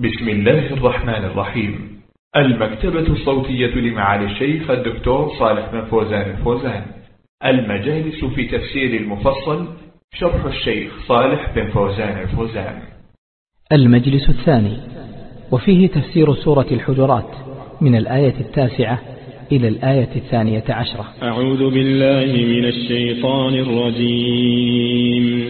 بسم الله الرحمن الرحيم. المكتبة الصوتية لمعالي الشيخ الدكتور صالح بن فوزان الفوزان. المجالس في تفسير المفصل شرح الشيخ صالح بن فوزان الفوزان. المجلس الثاني وفيه تفسير سورة الحجرات من الآية التاسعة إلى الآية الثانية عشرة. أعوذ بالله من الشيطان الرجيم.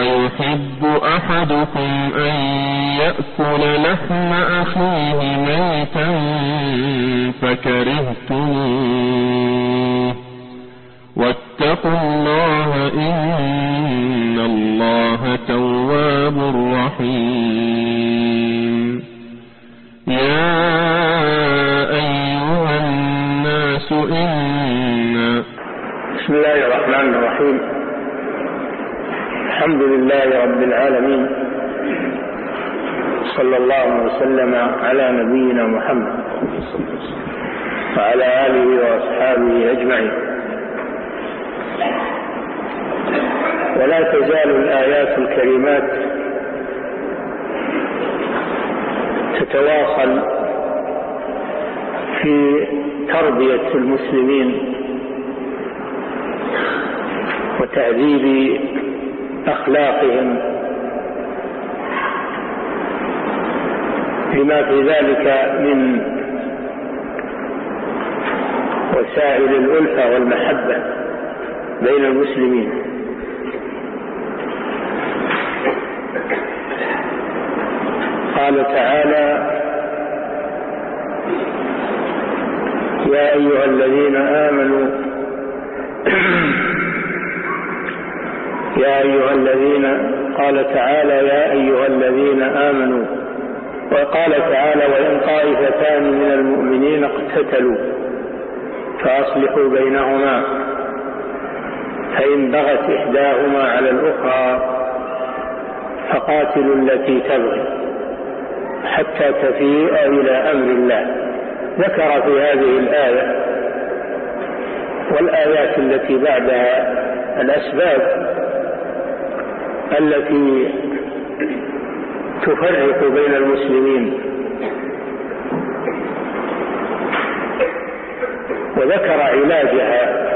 أيحب أحدكم أن يأكل لحم أخيه ميتا فكرهتموه. واتقوا الله إن الله تواب رحيم. يا أيها الناس إن بسم الله الرحمن الرحيم. الحمد لله رب العالمين. صلى الله وسلم على نبينا محمد وعلى آله وأصحابه أجمعين. ولا تزال الآيات الكريمات تتواصل في تربية المسلمين وتهذيب أخلاقهم. لما في ذلك من وسائل الألفة والمحبة بين المسلمين. قال تعالى يا أيها الذين آمنوا يا أيها الذين قال تعالى يا أيها الذين آمنوا وقال تعالى وإن طائفتان من المؤمنين اقتتلوا فأصلحوا بينهما فإن بغت إحداهما على الأخرى فقاتلوا التي تبغي حتى تفيء إلى أمر الله. ذكر في هذه الآية والآيات التي بعدها الأسباب التي تفرق بين المسلمين. وذكر علاجها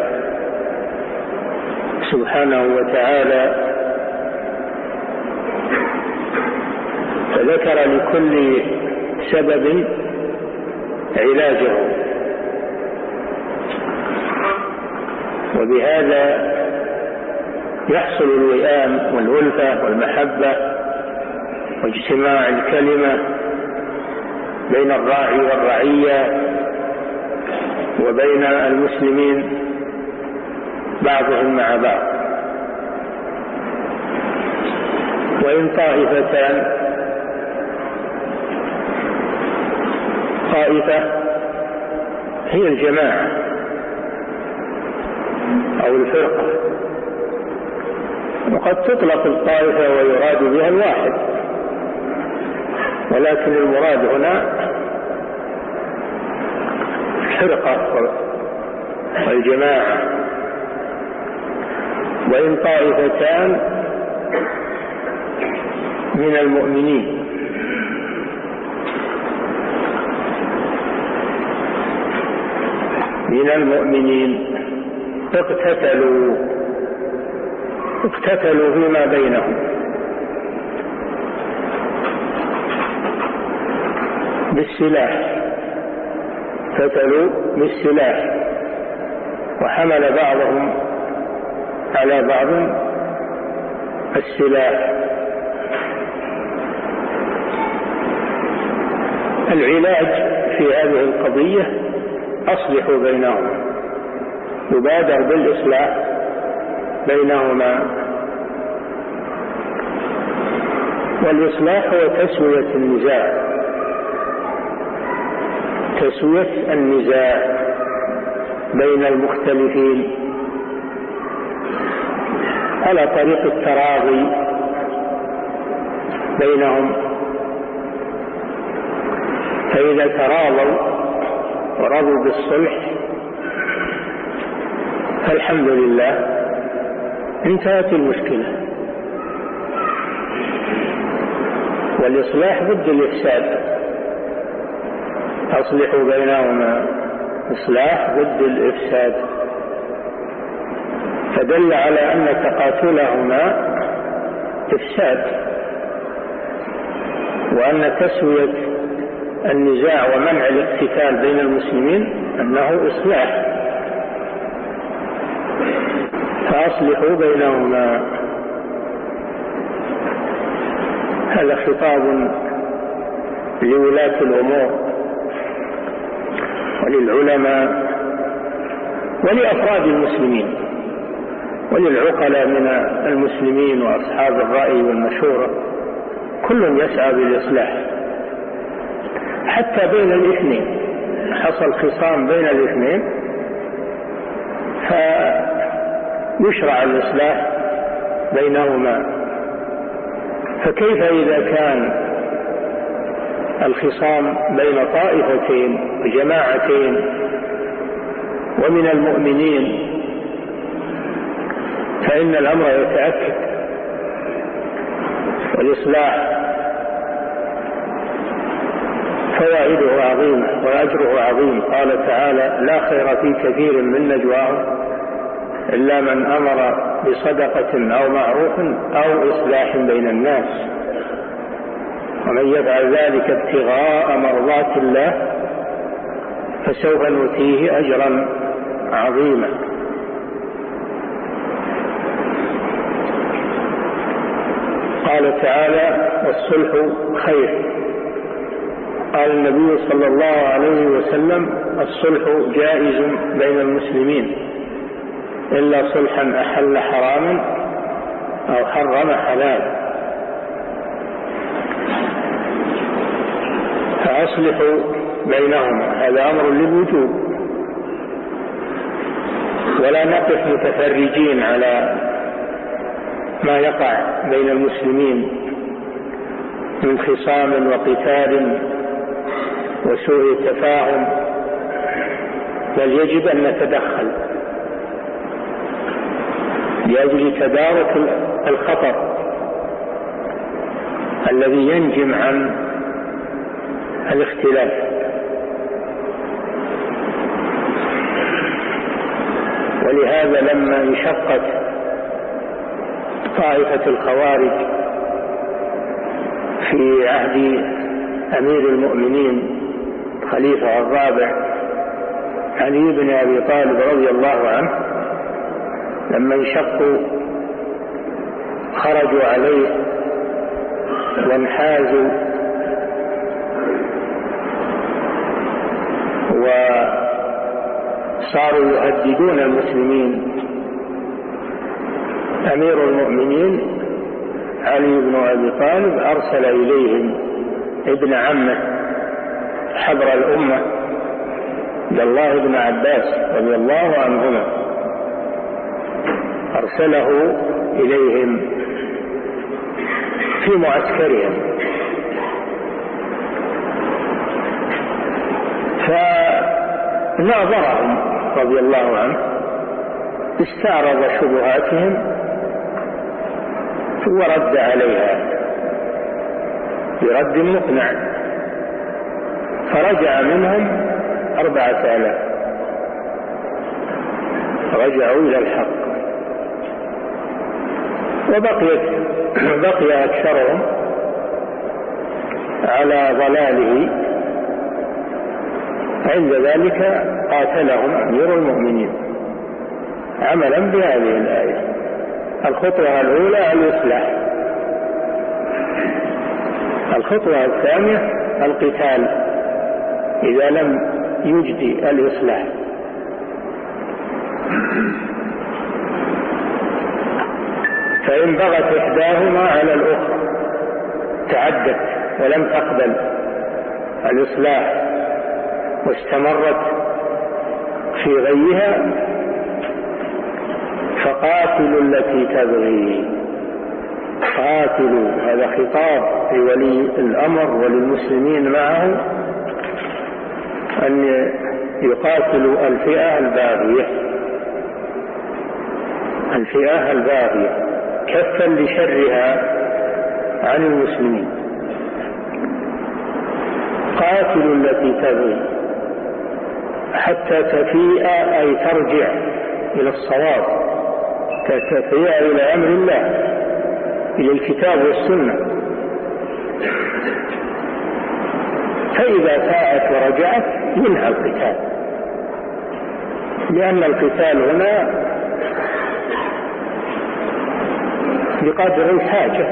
سبحانه وتعالى. فذكر لكل سبب علاجه. وبهذا يحصل الوئام والألفة والمحبة واجتماع الكلمة بين الراعي والرعية وبين المسلمين بعضهم مع بعض. وإن طائفتان طائفة هي الجماعة أو الفرقة وقد تطلق الطائفة ويراد بها الواحد. ولكن المراد هنا الفرقة والجماعة. وإن طائفتان من المؤمنين. من المؤمنين. اقتتلوا اقتتلوا فيما بينهم. بالسلاح. اقتتلوا بالسلاح. وحمل بعضهم على بعض السلاح. العلاج في هذه القضية أصلحوا بينهم. يبادر بالإصلاح. بينهما. والإصلاح هو تسوية النزاع. تسوية النزاع بين المختلفين على طريق التراضي بينهم. فإذا تراضوا ورضوا بالصلح فالحمد لله انتهت المشكلة. والإصلاح ضد الإفساد. أصلحوا بينهما. إصلاح ضد الإفساد. فدل على أن تقاتلهما إفساد. وأن تسوية النزاع ومنع الاقتتال بين المسلمين أنه إصلاح. فأصلحوا بينهما. هذا خطاب لولاة الأمور وللعلماء ولأفراد المسلمين وللعقلاء من المسلمين وأصحاب الرأي والمشورة. كل يسعى بالإصلاح. حتى بين الاثنين حصل خصام بين الاثنين فيشرع الإصلاح بينهما. فكيف إذا كان الخصام بين طائفتين وجماعتين ومن المؤمنين فإن الأمر يتأكد والإصلاح فوائده عظيمة وأجره عظيم. قال تعالى لا خير في كثير من نجواهم إلا من أمر بصدقة أو معروف أو إصلاح بين الناس. ومن يفعل ذلك ابتغاء مرضات الله فسوف نؤتيه أجرا عظيما. قال تعالى والصلح خير. قال النبي صلى الله عليه وسلم الصلح جائز بين المسلمين. إلا صلحا أحل حراما أو حرم حلال فأصلحوا بينهما هذا أمر للوجوب. ولا نقف متفرجين على ما يقع بين المسلمين من خصام وقتال وسوء تفاهم بل يجب أن نتدخل. لأجل تدارك الخطر الذي ينجم عن الاختلاف. ولهذا لما انشقت طائفة الخوارج في عهد أمير المؤمنين خليفة الرابع علي بن أبي طالب رضي الله عنه لما انشقوا خرجوا عليه وانحازوا وصاروا يهددون المسلمين أمير المؤمنين علي بن أبي طالب أرسل إليهم ابن عمه حبر الأمة عبد الله بن عباس رضي الله عنهما. أرسله إليهم في معسكرهم. فناظرهم رضي الله عنه استعرض شبهاتهم ورد عليها برد مقنع. فرجع منهم أربعة آلاف. رجعوا إلى الحق. وبقيت بقي أكثرهم على ضلاله. عند ذلك قاتلهم أمير المؤمنين. عملا بهذه الآية. الخطوة الأولى الإصلاح. الخطوة الثانية القتال. إذا لم يجدي الإصلاح. فإن بغت إحداهما على الأخرى تعدت ولم تقبل الإصلاح واستمرت في غيها فقاتلوا التي تبغي. قاتلوا هذا خطاب لولي الأمر وللمسلمين معه أن يقاتلوا الفئة الباغية الفئة الباغية. كفا لشرها عن المسلمين. قاتلوا التي تبغي حتى تفيء أي ترجع إلى الصواب تفيء إلى أمر الله إلى الكتاب والسنة. فإذا فاءت ورجعت ينهى القتال. لأن القتال هنا بقدر الحاجة.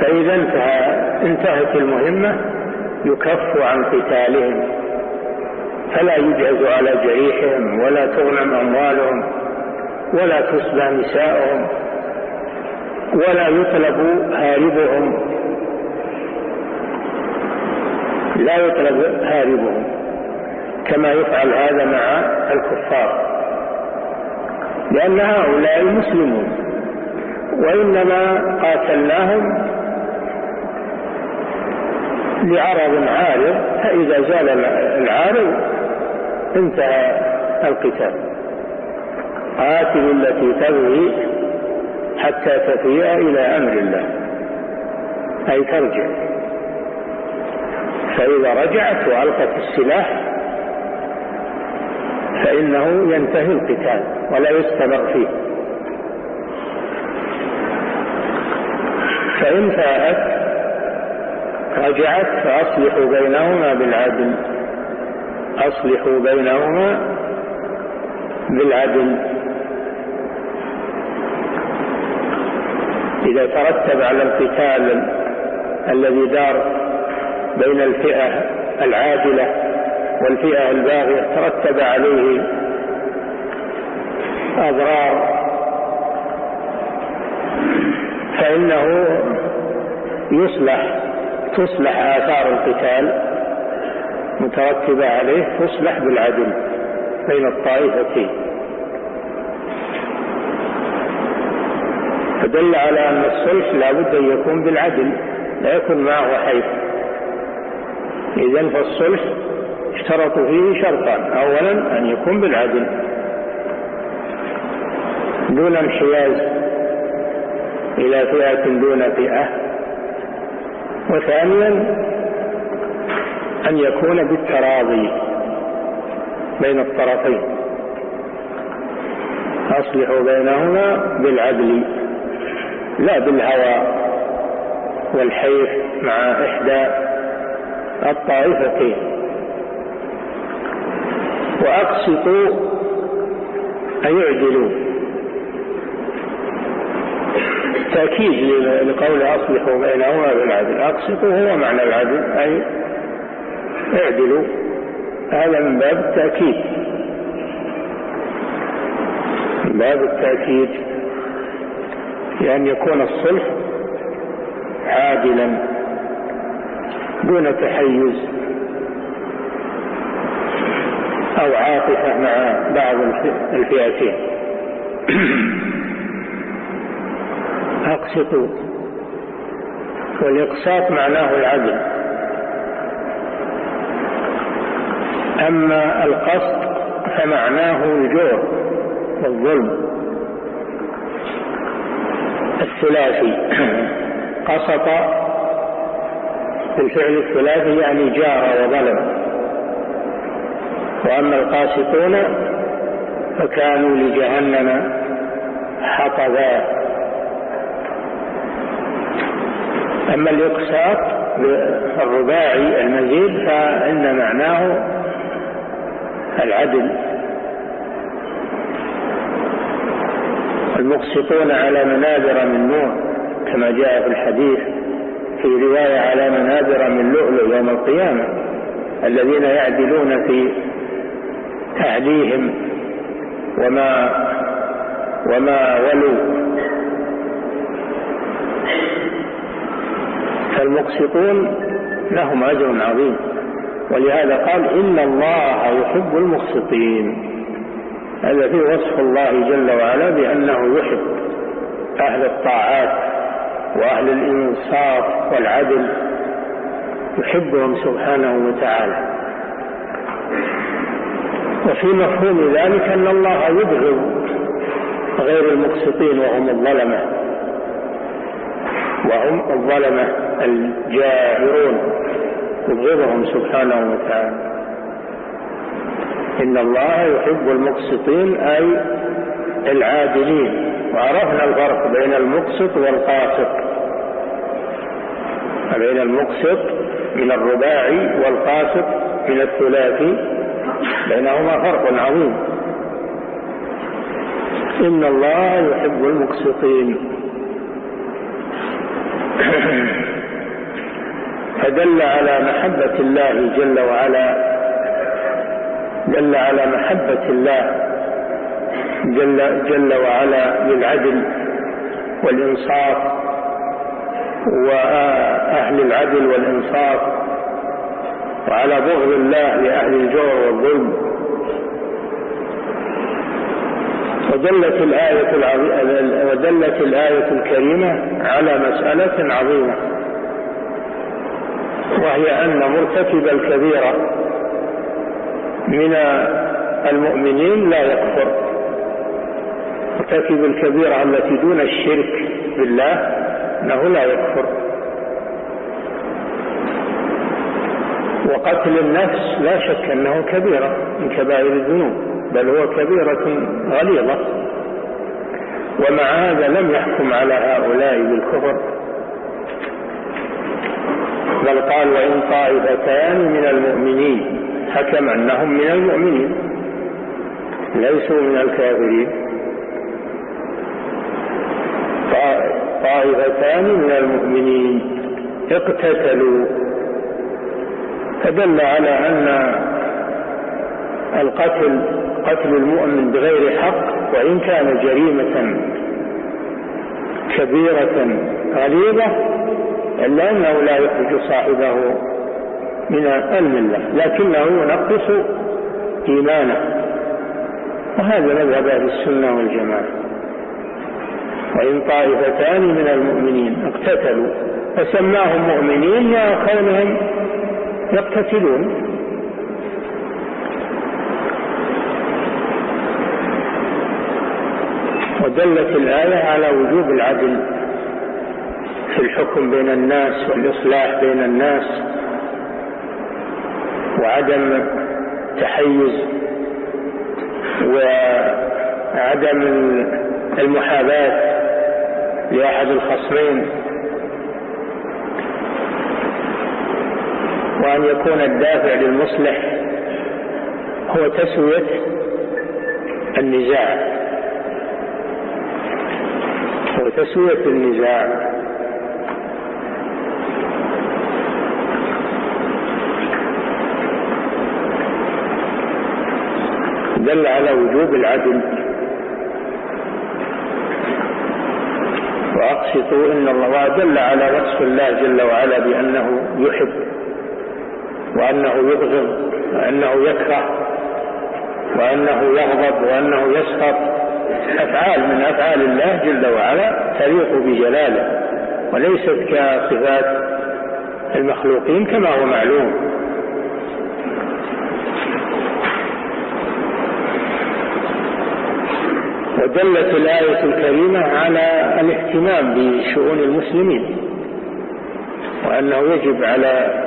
فإذا انتهى انتهت المهمة يكف عن قتالهم. فلا يجهز على جريحهم ولا تغنم أموالهم ولا تسبى نساؤهم ولا يطلب هاربهم. لا يطلب هاربهم كما يفعل هذا مع الكفار. لأن هؤلاء مسلمون وإنما قاتلناهم لعرض عارض فإذا زال العارض انتهى القتال. قاتل التي تبغي حتى تفيء إلى أمر الله أي ترجع. فإذا رجعت وألقت السلاح فإنه ينتهي القتال ولا يستمر فيه. فإن فاءت رجعت فأصلحوا بينهما بالعدل. أصلحوا بينهما بالعدل. إذا ترتب على القتال الذي دار بين الفئة العادلة والفئة الباغية ترتب عليه أضرار. فإنه يصلح تصلح آثار القتال مترتبة عليه تصلح بالعدل بين الطائفتين. فدل على أن الصلح لا بد أن يكون بالعدل لا يكون معه حيث إذا فالصلح اشترط فيه شرطان. أولا أن يكون بالعدل. دون انحياز إلى فئة دون فئة. وثانيا أن يكون بالتراضي بين الطرفين. أصلحوا بينهما بالعدل لا بالهوى والحيف مع إحدى الطائفتين. وأقسطوا أي اعدلوا تأكيد لقول أصلحوا بينهما بالعدل أقسطوا هو معنى العدل أي اعدلوا. هذا من باب التأكيد. من باب التأكيد لأن يكون الصلح عادلا دون تحيز أو عاطفة مع بعض الفئتين. أقسطوا والإقساط معناه العدل. أما القسط فمعناه الجور والظلم. الثلاثي. قسط بالفعل الثلاثي يعني جار وظلم. وأما القاسطون فكانوا لجهنم حطبا. أما الإقساط الرباعي المزيد فإن معناه العدل. المقسطون على منابر من نور كما جاء في الحديث في رواية على منابر من لؤلؤ يوم القيامة الذين يعدلون في تعديهم وما وما ولوا فالمقسطون لهم أجر عظيم. ولهذا قال إن الله يحب المقسطين هذا فيه وصف الله جل وعلا بأنه يحب أهل الطاعات وأهل الإنصاف والعدل يحبهم سبحانه وتعالى. وفي مفهوم ذلك أن الله يبغض غير المقسطين وهم الظلمة. وهم الظلمة. الجائرون يبغضهم سبحانه وتعالى. إن الله يحب المقسطين أي العادلين. وعرفنا الفرق بين المقسط والقاسط. بين المقسط من الرباعي والقاسط من الثلاثي. بينهما فرق عظيم. إن الله يحب المقسطين. فدل على محبة الله جل وعلا. دل على محبة الله جل, جل وعلا للعدل والإنصاف وأهل العدل والإنصاف وعلى بغض الله لأهل الجور والظلم. ودلت الآية, ودلت الآية الكريمة على مسألة عظيمة. وهي أن مرتكب الكبيرة من المؤمنين لا يكفر. مرتكب الكبيرة التي دون الشرك بالله أنه لا يكفر. وقتل النفس لا شك أنه كبيرة من كبائر الذنوب بل هو كبيرة غليظة. ومع هذا لم يحكم على هؤلاء بالكفر. بل قال وإن طائفتان من المؤمنين حكم أنهم من المؤمنين ليسوا من الكافرين. طائفتان من المؤمنين اقتتلوا. فدل على أن القتل قتل المؤمن بغير حق وإن كان جريمة كبيرة غليظة إلا أنه لا يخرج صاحبه من الملة لكنه ينقص إيمانه. وهذا مذهب أهل السنة والجماعة. وإن طائفتان من المؤمنين اقتتلوا فسماهم مؤمنين مع كونهم يقتتلون. ودلت الآية على وجوب العدل. في الحكم بين الناس والإصلاح بين الناس وعدم تحيز وعدم المحاباة لأحد الخصمين وأن يكون الدافع للمصلح هو تسوية النزاع. هو تسوية النزاع. دل على وجوب العدل. وأقسطوا إن الله دل على وصف الله جل وعلا بأنه يحب وأنه يبغض وأنه يكره وأنه يغضب وأنه يسخط. أفعال من أفعال الله جل وعلا تليق بجلاله وليست كصفات المخلوقين كما هو معلوم. ودلت الآية الكريمة على الاهتمام بشؤون المسلمين وأنه يجب على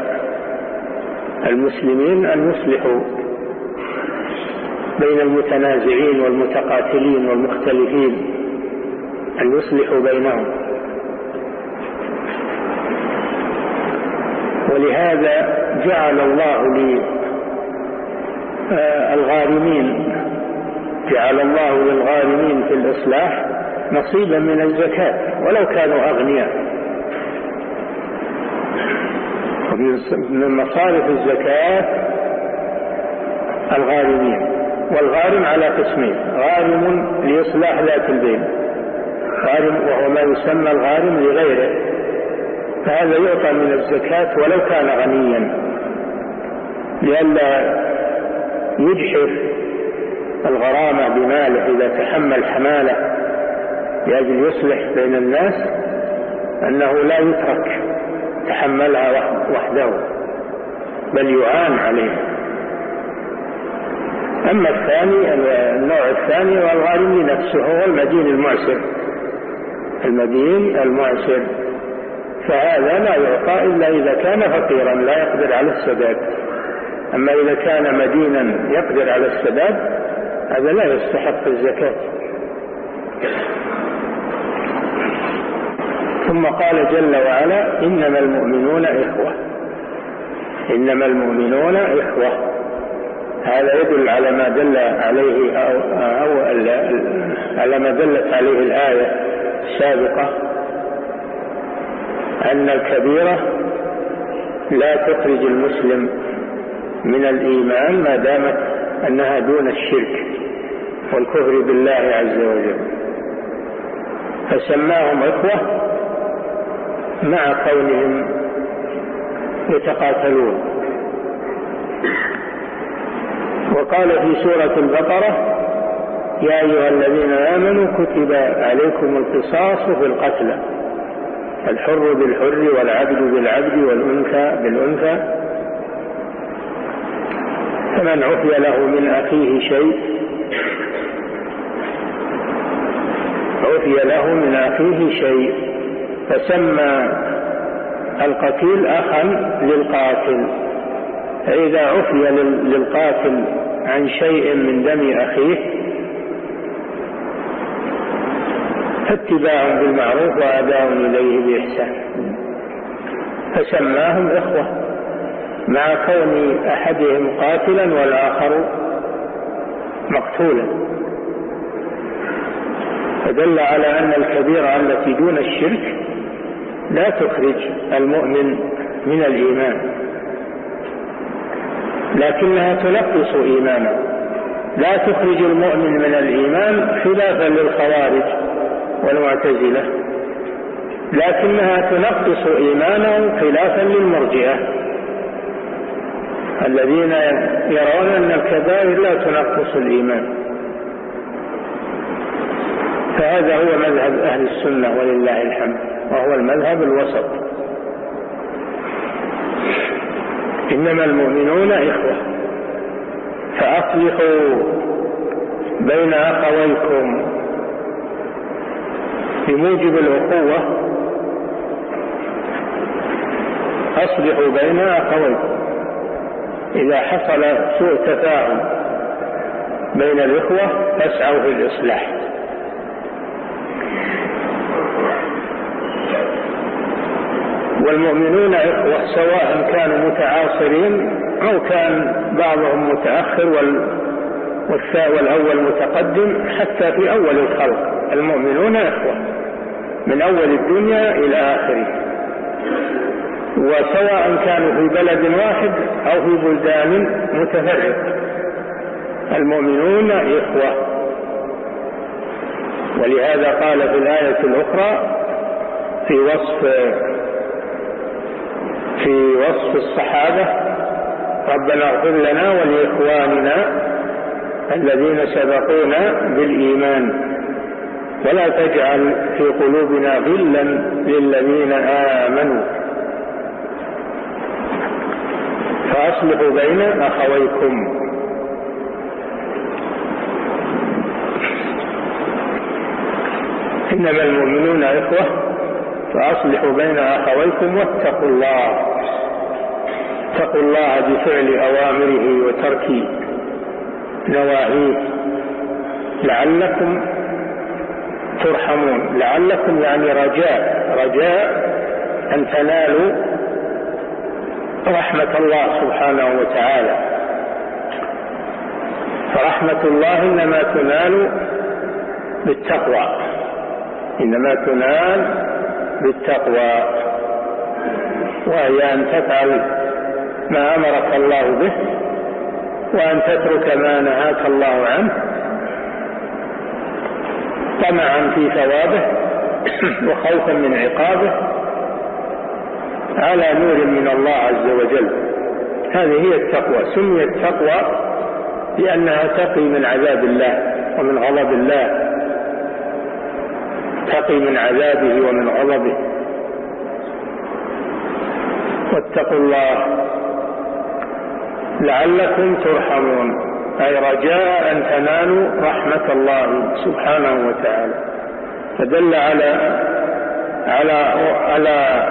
المسلمين أن يصلحوا بين المتنازعين والمتقاتلين والمختلفين أن يصلحوا بينهم. ولهذا جعل الله للغارمين جعل الله للغارمين في الإصلاح نصيبا من الزكاة ولو كانوا أغنياء. من مصارف الزكاة الغارمين والغارم على قسمين غارم لإصلاح ذات البين غارم وهو ما يسمى الغارم لغيره فهذا يعطى من الزكاة ولو كان غنيا لئلا يجحف الغرامة بماله إذا تحمل حمالة لأجل يصلح بين الناس أنه لا يترك تحملها وحده بل يعان عليه. أما الثاني النوع الثاني والغارم نفسه هو المدين المعسر. المدين المعسر. فهذا لا يعطى إلا إذا كان فقيرا لا يقدر على السداد. أما إذا كان مدينا يقدر على السداد هذا لا يستحق الزكاة. ثم قال جل وعلا إنما المؤمنون إخوة. إنما المؤمنون إخوة. هذا يدل على ما دل عليه أو, أو على ما دلت عليه الآية السابقة أن الكبيرة لا تخرج المسلم من الإيمان ما دامت أنها دون الشرك. والكفر بالله عز وجل. فسماهم إخوة مع كونهم يتقاتلون. وقال في سورة البقرة يا أيها الذين آمنوا كتب عليكم القصاص في القتلى الحر بالحر والعبد بالعبد والأنثى بالأنثى. فمن عفي له من أخيه شيء عفي له من أخيه شيء فسمى القتيل أخا للقاتل. فإذا عفي للقاتل عن شيء من دم أخيه فاتباع بالمعروف وأداء إليه بإحسان. فسماهم إخوة مع كون أحدهم قاتلا والآخر مقتولا. فدل على أن الكبيرة التي دون الشرك لا تخرج المؤمن من الإيمان لكنها تنقص إيمانه. لا تخرج المؤمن من الإيمان خلافا للخوارج والمعتزلة لكنها تنقص إيمانه خلافا للمرجئة. الذين يرون أن الكبائر لا تنقص الإيمان. فهذا هو مذهب أهل السنة ولله الحمد وهو المذهب الوسط. إنما المؤمنون إخوة فأصلحوا بين أخويكم. بموجب الأخوة أصلحوا بين أخويكم. إذا حصل سوء تفاهم بين الإخوة فاسعوا في الإصلاح. والمؤمنون سواء كانوا متعاصرين أو كان بعضهم متأخر والأول متقدم حتى في أول الخلق. المؤمنون إخوة من أول الدنيا إلى آخره. وسواء كانوا في بلد واحد أو في بلدان متفرقة. المؤمنون إخوة. ولهذا قال في الآية الأخرى في وصف في وصف الصحابة ربنا اغفر لنا ولإخواننا الذين سبقونا بالإيمان. ولا تجعل في قلوبنا غلا للذين آمنوا. فأصلحوا بين أخويكم. إنما المؤمنون إخوة فأصلحوا بين أخويكم واتقوا الله. اتقوا الله بفعل أوامره وترك نواهيه. لعلكم ترحمون. لعلكم يعني رجاء. رجاء أن تنالوا رحمة الله سبحانه وتعالى. فرحمة الله إنما تنال بالتقوى. إنما تنال بالتقوى وهي أن تفعل ما أمرك الله به وأن تترك ما نهاك الله عنه طمعا في ثوابه وخوفا من عقابه على نور من الله عز وجل. هذه هي التقوى. سميت تقوى لأنها تقي من عذاب الله ومن غضب الله. تقي من عذابه ومن غضبه. واتقوا الله لعلكم ترحمون. أي رجاء أن تنالوا رحمة الله سبحانه وتعالى. فدل على على على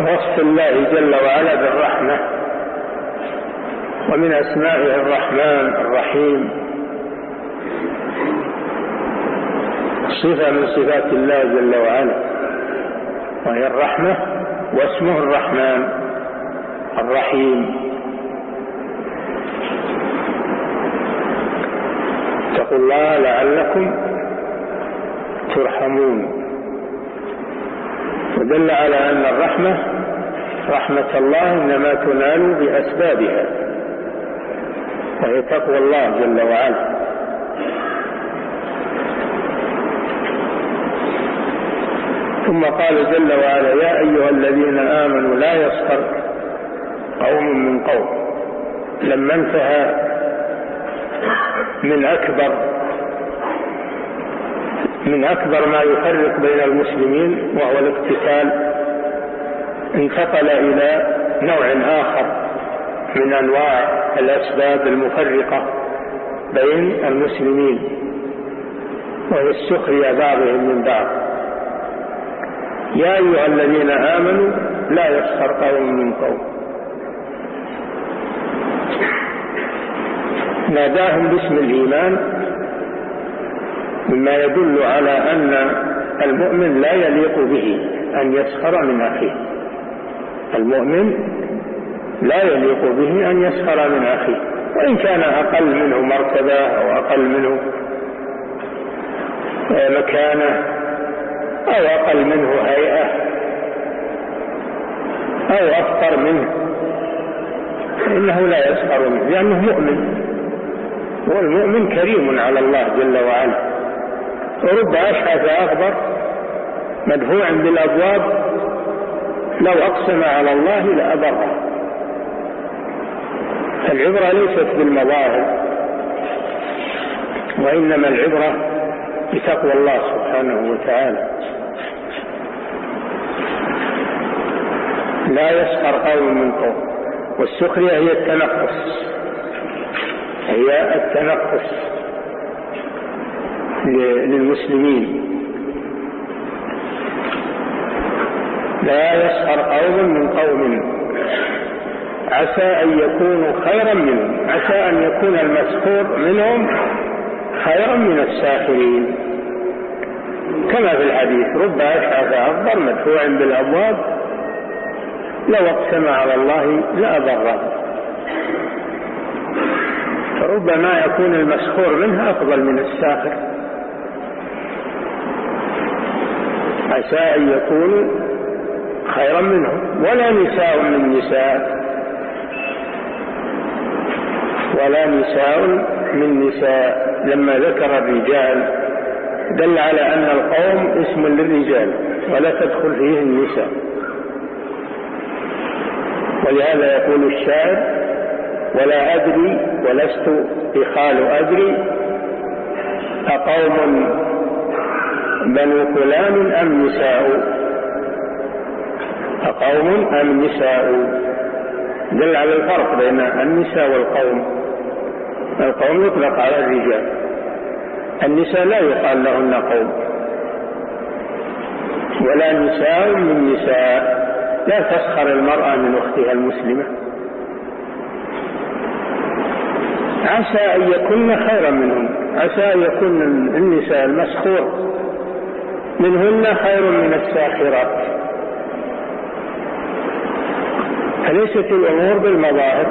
وصف الله جل وعلا بالرحمة. ومن أسمائه الرحمن الرحيم. صفة من صفات الله جل وعلا وهي الرحمة واسمه الرحمن الرحيم. اتقوا الله لعلكم ترحمون. ودل على أن الرحمة رحمة الله إنما تنال بأسبابها وهي تقوى الله جل وعلا. ثم قال جل وعلا يا أيها الذين آمنوا لا يسخر قوم من قوم. لما انتهى من أكبر من أكبر ما يفرق بين المسلمين وهو الاقتتال. انتقل إلى نوع آخر من أنواع الأسباب المفرقة بين المسلمين وهي السخرية بعضهم من بعض. يا أيها الذين آمنوا لا يسخر قوم من قوم. ناداهم باسم الإيمان مما يدل على أن المؤمن لا يليق به أن يسخر من أخيه. المؤمن لا يليق به أن يسخر من أخيه. وإن كان أقل منه مرتبة أو أقل منه مكانة أو أقل منه هيئة. أو أفقر منه. إنه لا يسخر منه لأنه مؤمن. والمؤمن كريم على الله جل وعلا. ورب أشعث أخبر مدفوع بالأبواب. لو أقسم على الله لأبره العبرة ليست بالمظاهر. وإنما العبرة بتقوى الله سبحانه وتعالى. لا يسخر قوم من قوم. والسخرية هي التنقص هي التنقص للمسلمين. لا يسخر قوم من قوم. عسى أن يكونوا خيرا منهم. عسى أن يكون المسخور منهم خيرا من الساخرين. كما في الحديث رب أشعث أخضر مدفوع بالأبواب لو اقسم على الله لأبره فربما يكون المسخور منه أفضل من الساخر. عسى أن يكونوا خيرا منهم ولا نساء من نساء. ولا نساء من نساء. لما ذكر الرجال دل على أن القوم اسم للرجال ولا تدخل فيه النساء. ولهذا يقول الشاعر ولا أدري ولست إخال أدري أقوم بنو فلان أم نساء؟ أقوم أم نساء؟ دل على الفرق بين النساء والقوم. القوم يطلق على الرجال النساء لا يقال لهن قوم ولا نساء من نساء. لا تسخر المرأة من أختها المسلمة. عسى أن يكون خيرا منهم. عسى أن يكون النساء المسخور منهن خير من الساخرات. فليست الأمور بالمظاهر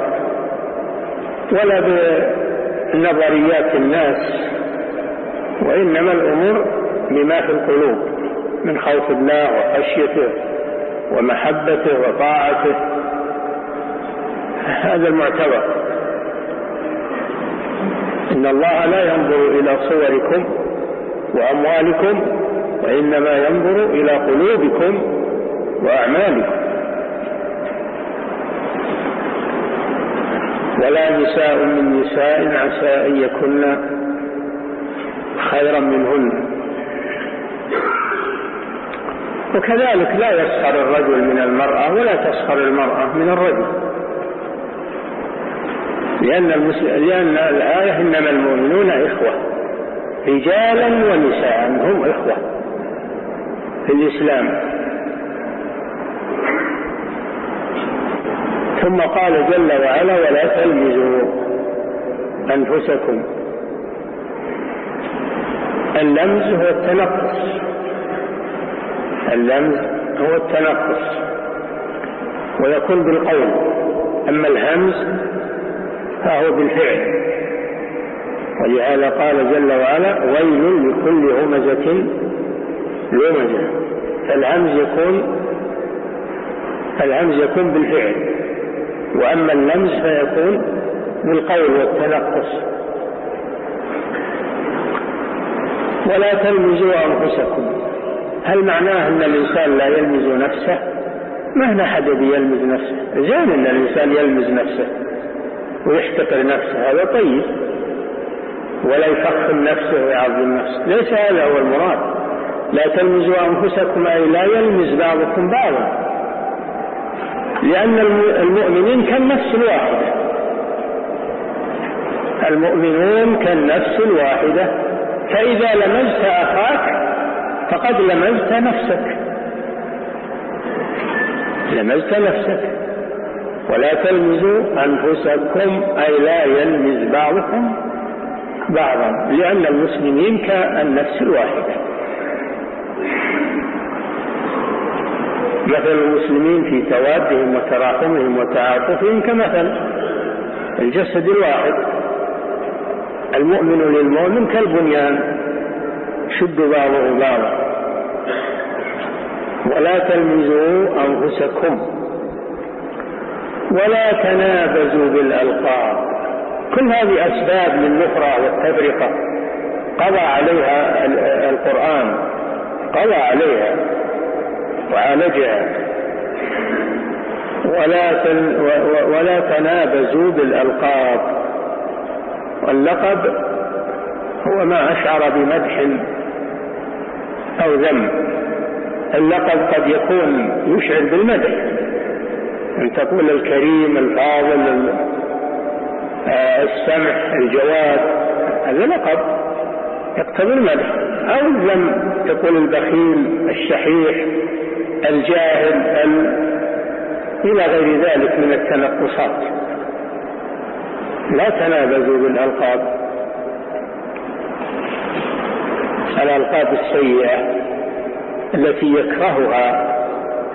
ولا بنظريات الناس وإنما الأمور بما في القلوب من خوف الله وخشيته. ومحبته وطاعته. هذا المعتبر. إن الله لا ينظر إلى صوركم وأموالكم وإنما ينظر إلى قلوبكم وأعمالكم. ولا نساء من نساء عسى أن يكن خيرا منهن. وكذلك لا يسخر الرجل من المرأة ولا تسخر المرأة من الرجل. لأن, لأن الآية إنما المؤمنون إخوة. رجالا ونساء هم إخوة في الإسلام. ثم قال جل وعلا ولا تلمزوا أنفسكم. اللمز هو التنقص. اللمز هو التنقص ويكون بالقول أما الهمز فهو بالفعل. ولهذا قال جل وعلا ويل لكل همزة لمزة. فالهمز يكون الهمز يكون بالفعل وأما اللمز فيكون بالقول والتنقص. ولا تلمزوا أنفسكم. هل معناه أن الإنسان لا يلمز نفسه؟ ما هنا حد يلمز نفسه. زين أن الإنسان يلمز نفسه ويحتقر نفسه هذا طيب. ولا يفخم نفسه ويعظم نفسه. ليس هذا هو المراد. لا تلمزوا أنفسكم أي لا يلمز بعضكم بعضا. لأن المؤمنين كالنفس الواحدة. المؤمنون كالنفس الواحدة. فإذا لمزت أخاك فقد لمزت نفسك. لمزت نفسك. ولا تلمزوا أنفسكم أي لا يلمز بعضكم بعضا لأن المسلمين كالنفس الواحدة. مثل المسلمين في توادهم وتراحمهم وتعاطفهم كمثل الجسد الواحد. المؤمن للمؤمن كالبنيان شد بعضه بعضا. ولا تلمزوا أنفسكم ولا تنابزوا بالألقاب. كل هذه أسباب للنفرة والتفرقة. قضى عليها القرآن. قضى عليها وعالجها. ولا ولا تنابزوا بالألقاب. واللقب هو ما أشعر بمدح أو ذم. اللقب قد يكون يشعر بالمدح. أن تقول الكريم الفاضل آه، السمح الجواد هذا لقب يقتضي المدح. أو لم تقول البخيل الشحيح الجاهل ال... إلى غير ذلك من التنقصات. لا تنابزوا بالألقاب. الألقاب السيئة. التي يكرهها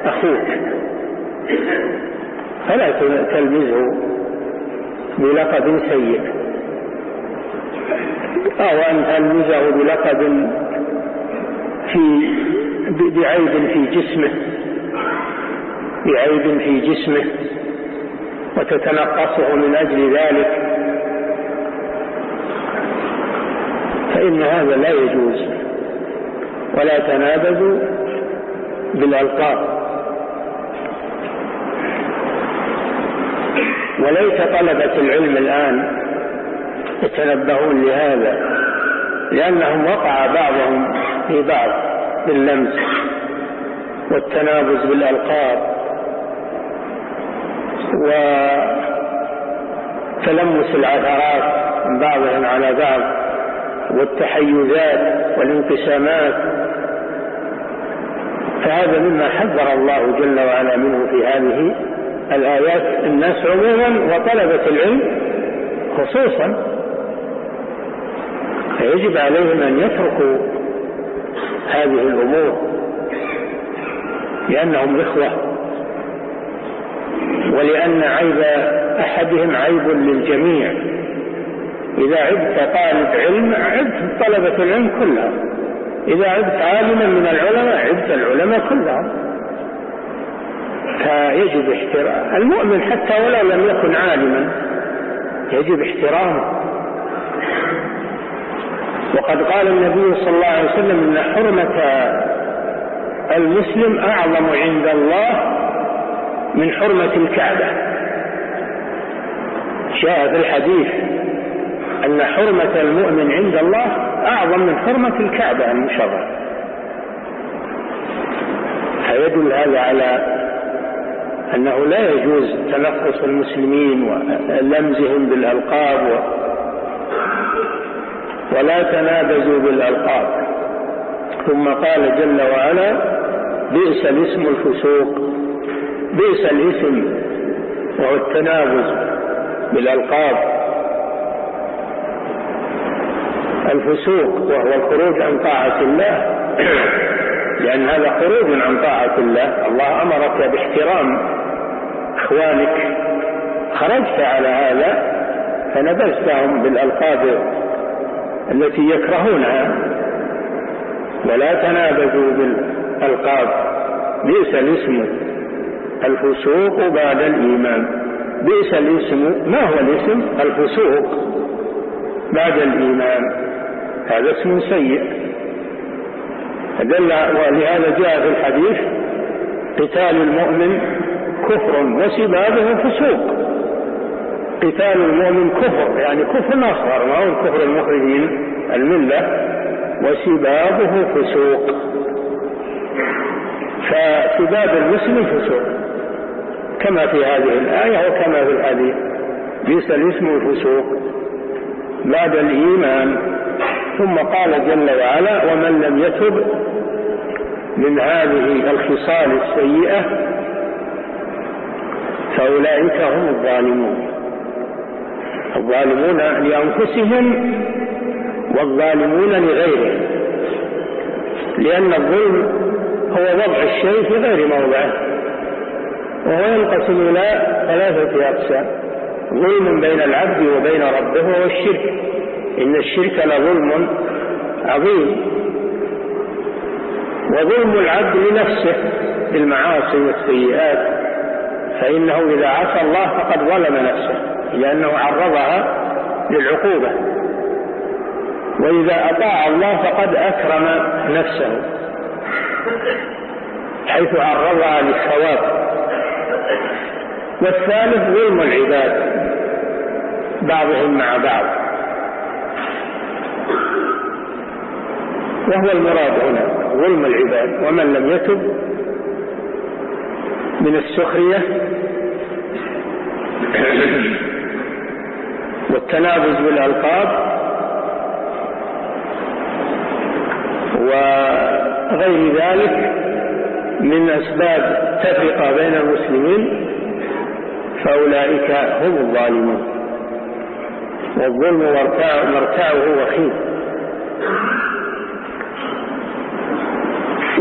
أخوك. فلا تلمزه بلقب سيء. أو أن تلمزه بلقب في بعيب في جسمه. بعيب في جسمه. وتتنقصه من أجل ذلك. فإن هذا لا يجوز. ولا تنابذوا بالألقاب. وليس طلبة العلم الآن يتنبهون لهذا لأنهم وقع بعضهم في بعض باللمس والتنابز بالألقاب. وتلمس العثرات من بعضهم على بعض والتحيزات والانقسامات فهذا مما حذر الله جل وعلا منه في هذه الآيات الناس عموما وطلبة العلم خصوصا فيجب عليهم أن يتركوا هذه الأمور لأنهم إخوة ولأن عيب أحدهم عيب للجميع. إذا عبت طالب علم عبت طلبة العلم كلها. إذا عبت عالما من العلماء عبت العلماء كلهم. فيجب احترام. المؤمن حتى ولو لم يكن عالما يجب احترامه. وقد قال النبي صلى الله عليه وسلم إن حرمة المسلم أعظم عند الله من حرمة الكعبة. جاء في الحديث أن حرمة المؤمن عند الله أعظم من حرمة الكعبة المشرفة فيدل هذا على أنه لا يجوز تنقص المسلمين ولمزهم بالألقاب. ولا تنابزوا بالألقاب ثم قال جل وعلا بئس الاسم الفسوق بئس الاسم وهو التنابز بالألقاب الفسوق وهو الخروج عن طاعة الله. لأن هذا خروج عن طاعة الله. الله أمرك باحترام إخوانك. خرجت على هذا فنبذتهم بالألقاب التي يكرهونها. ولا تنابذوا بالألقاب. بئس الاسم الفسوق بعد الإيمان. بئس الاسم ما هو الاسم؟ الفسوق بعد الإيمان. هذا اسم سيء. دل ولهذا جاء في الحديث قتال المؤمن كفر وسبابه فسوق قتال المؤمن كفر يعني كفر أصغر ما هو الكفر المخرج من الملة وسبابه فسوق فسباب المسلم فسوق كما في هذه الآية وكما في الحديث بئس الاسم الفسوق بعد الإيمان. ثم قال جل وعلا ومن لم يتب من هذه الخصال السيئة فأولئك هم الظالمون. الظالمون لأنفسهم والظالمون لغيرهم. لأن الظلم هو وضع الشيء في غير موضعه. وهو ينقسم إلى ثلاثة أقسام ظلم بين العبد وبين ربه وهو الشرك. إن الشرك لظلم عظيم. وظلم العبد لنفسه بالمعاصي والسيئات فإنه إذا عصى الله فقد ظلم نفسه لأنه عرضها للعقوبة. وإذا أطاع الله فقد أكرم نفسه حيث عرضها للثواب. والثالث ظلم العباد بعضهم مع بعض. وهو المراد هنا ظلم العباد ومن لم يتب من السخرية والتنابز بالألقاب وغير ذلك من أسباب تفرقة بين المسلمين فأولئك هم الظالمون والظلم مرتعه وخيم.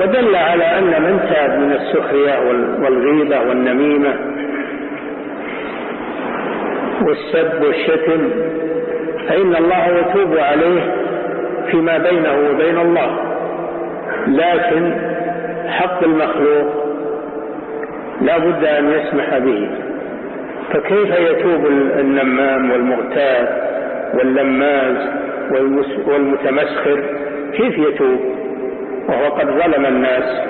ودل على أن من تاب من السخرية والغيبة والنميمة والسب والشتم فإن الله يتوب عليه فيما بينه وبين الله. لكن حق المخلوق لا بد أن يسمح به. فكيف يتوب النمام والمغتاب واللماز والمتمسخر؟ كيف يتوب؟ وهو قد ظلم الناس.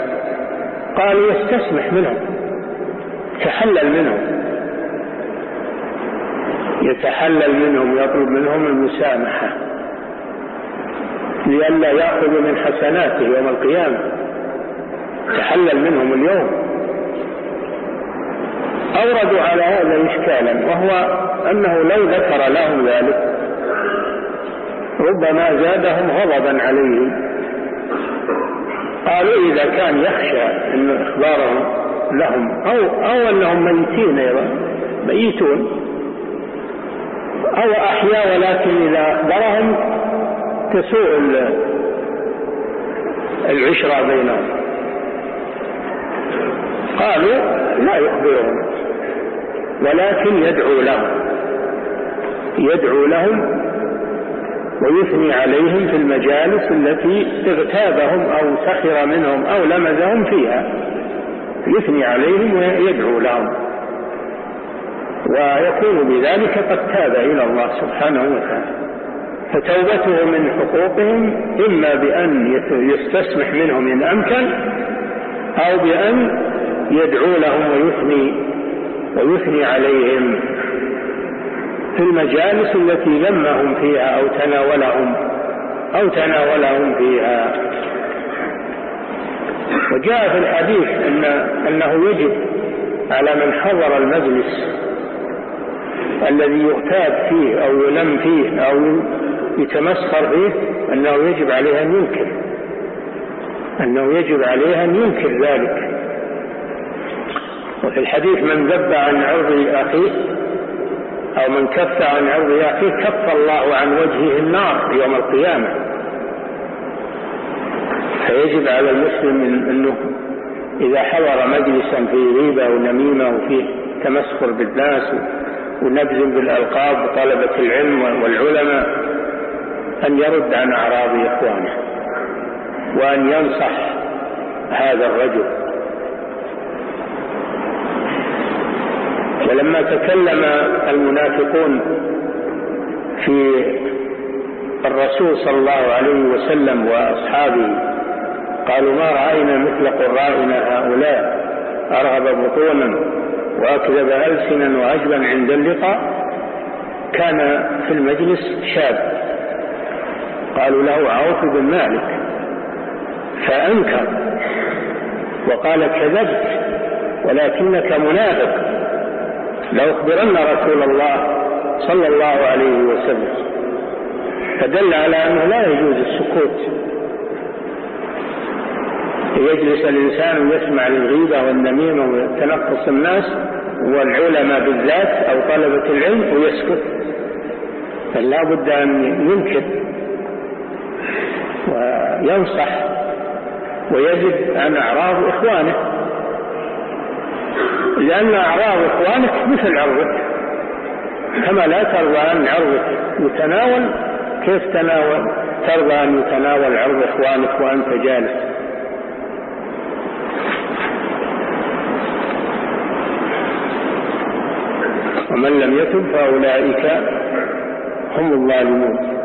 قالوا يستسمح منهم. يتحلل منهم. يتحلل منهم يطلب منهم المسامحة. لئلا يأخذ من حسناته يوم القيامة. تحلل منهم اليوم. أوردوا على هذا إشكالا وهو أنه لو ذكر لهم ذلك ربما زادهم غضبا عليه قالوا إذا كان يخشى أن إخبارهم لهم أو, أو أنهم ميتين أيضا ميتون أو أحياء ولكن إذا أخبرهم تسوء العشرة بينهم. قالوا لا يخبرهم ولكن يدعو لهم يدعو لهم ويثني عليهم في المجالس التي اغتابهم أو سخر منهم أو لمزهم فيها. يثني عليهم ويدعو لهم. ويكون بذلك قد تاب إلى الله سبحانه وتعالى. فتوبته من حقوقهم إما بأن يستسمح منهم إن أمكن أو بأن يدعو لهم ويثني ويثني عليهم. في المجالس التي لمهم فيها أو تناولهم أو تناولهم فيها. وجاء في الحديث أن أنه يجب على من حضر المجلس الذي يغتاب فيه أو يلم فيه أو يتمسخر فيه أنه يجب عليه أن ينكر. أنه يجب عليه أن ينكر ذلك. وفي الحديث من ذب عن عرض أخيه أو من كف عن عرض أخيه كف الله عن وجهه النار يوم القيامة. فيجب على المسلم أنه إذا حضر مجلسا فيه غيبة ونميمة وفيه تمسخر بالناس ونبذ بالألقاب وطلبة العلم والعلماء أن يرد عن أعراض إخوانه وأن ينصح هذا الرجل. ولما تكلم المنافقون في الرسول صلى الله عليه وسلم وأصحابه قالوا ما رأينا مثل قرائنا هؤلاء أرغب بطونا وأكذب ألسنا وعجبا عند اللقاء؟ كان في المجلس شاب. قالوا له عوف بن مالك فأنكر وقال كذبت ولكنك منافق. لأخبرن رسول الله صلى الله عليه وسلم. فدل على أنه لا يجوز السكوت. يجلس الإنسان ويسمع للغيبة والنميمة وتنقص الناس والعلماء بالذات أو طلبة العلم ويسكت. فلا بد أن ينكر وينصح ويجب عن أعراض إخوانه. لأن أعراض إخوانك مثل عرضك. كما لا ترضى أن عرضك يتناول كيف تناول؟ ترضى أن يتناول عرض إخوانك وأنت جالس. ومن لم يتب فأولئك هم الظالمون.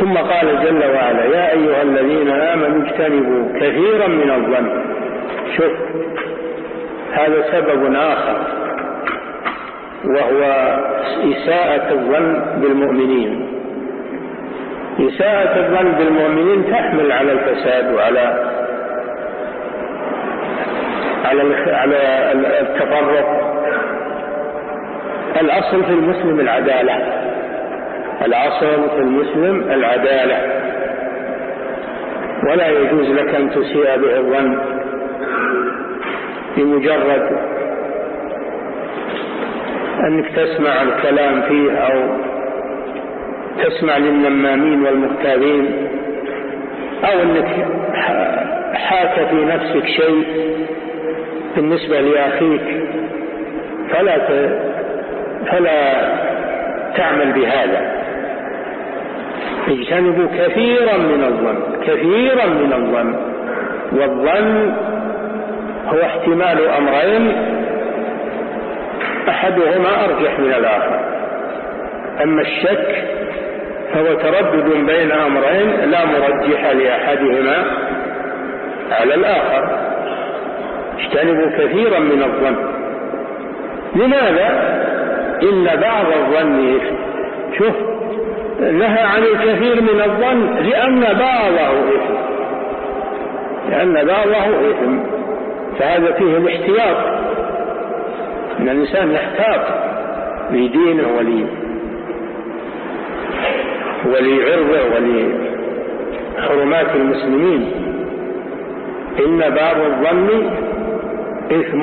ثم قال جل وعلا يا أيها الذين آمنوا اجتنبوا كثيرا من الظن. شوف هذا سبب آخر وهو إساءة الظن بالمؤمنين. إساءة الظن بالمؤمنين تحمل على الفساد وعلى على على التفرق. الأصل في المسلم العدالة. الأصل في المسلم العدالة. ولا يجوز لك أن تسيء به الظن. بمجرد أنك تسمع الكلام فيه أو تسمع للنمامين والمغتابين أو أنك حاك في نفسك شيء بالنسبة لأخيك فلا فلا تعمل بهذا. اجتنبوا كثيرا من الظن كثيرا من الظن والظن هو احتمال أمرين أحدهما أرجح من الآخر. أما الشك فهو تردد بين أمرين لا مرجح لأحدهما على الآخر. اجتنبوا كثيرا من الظن. لماذا؟ إن بعض الظن إثم شوف نهى عن الكثير من الظن لأن بعضه إثم. لأن بعضه إثم. فهذا فيه الاحتياط. أن الإنسان يحتاط لدينه ولي ولعرضه ولحرمات المسلمين. إن بعض الظن إثم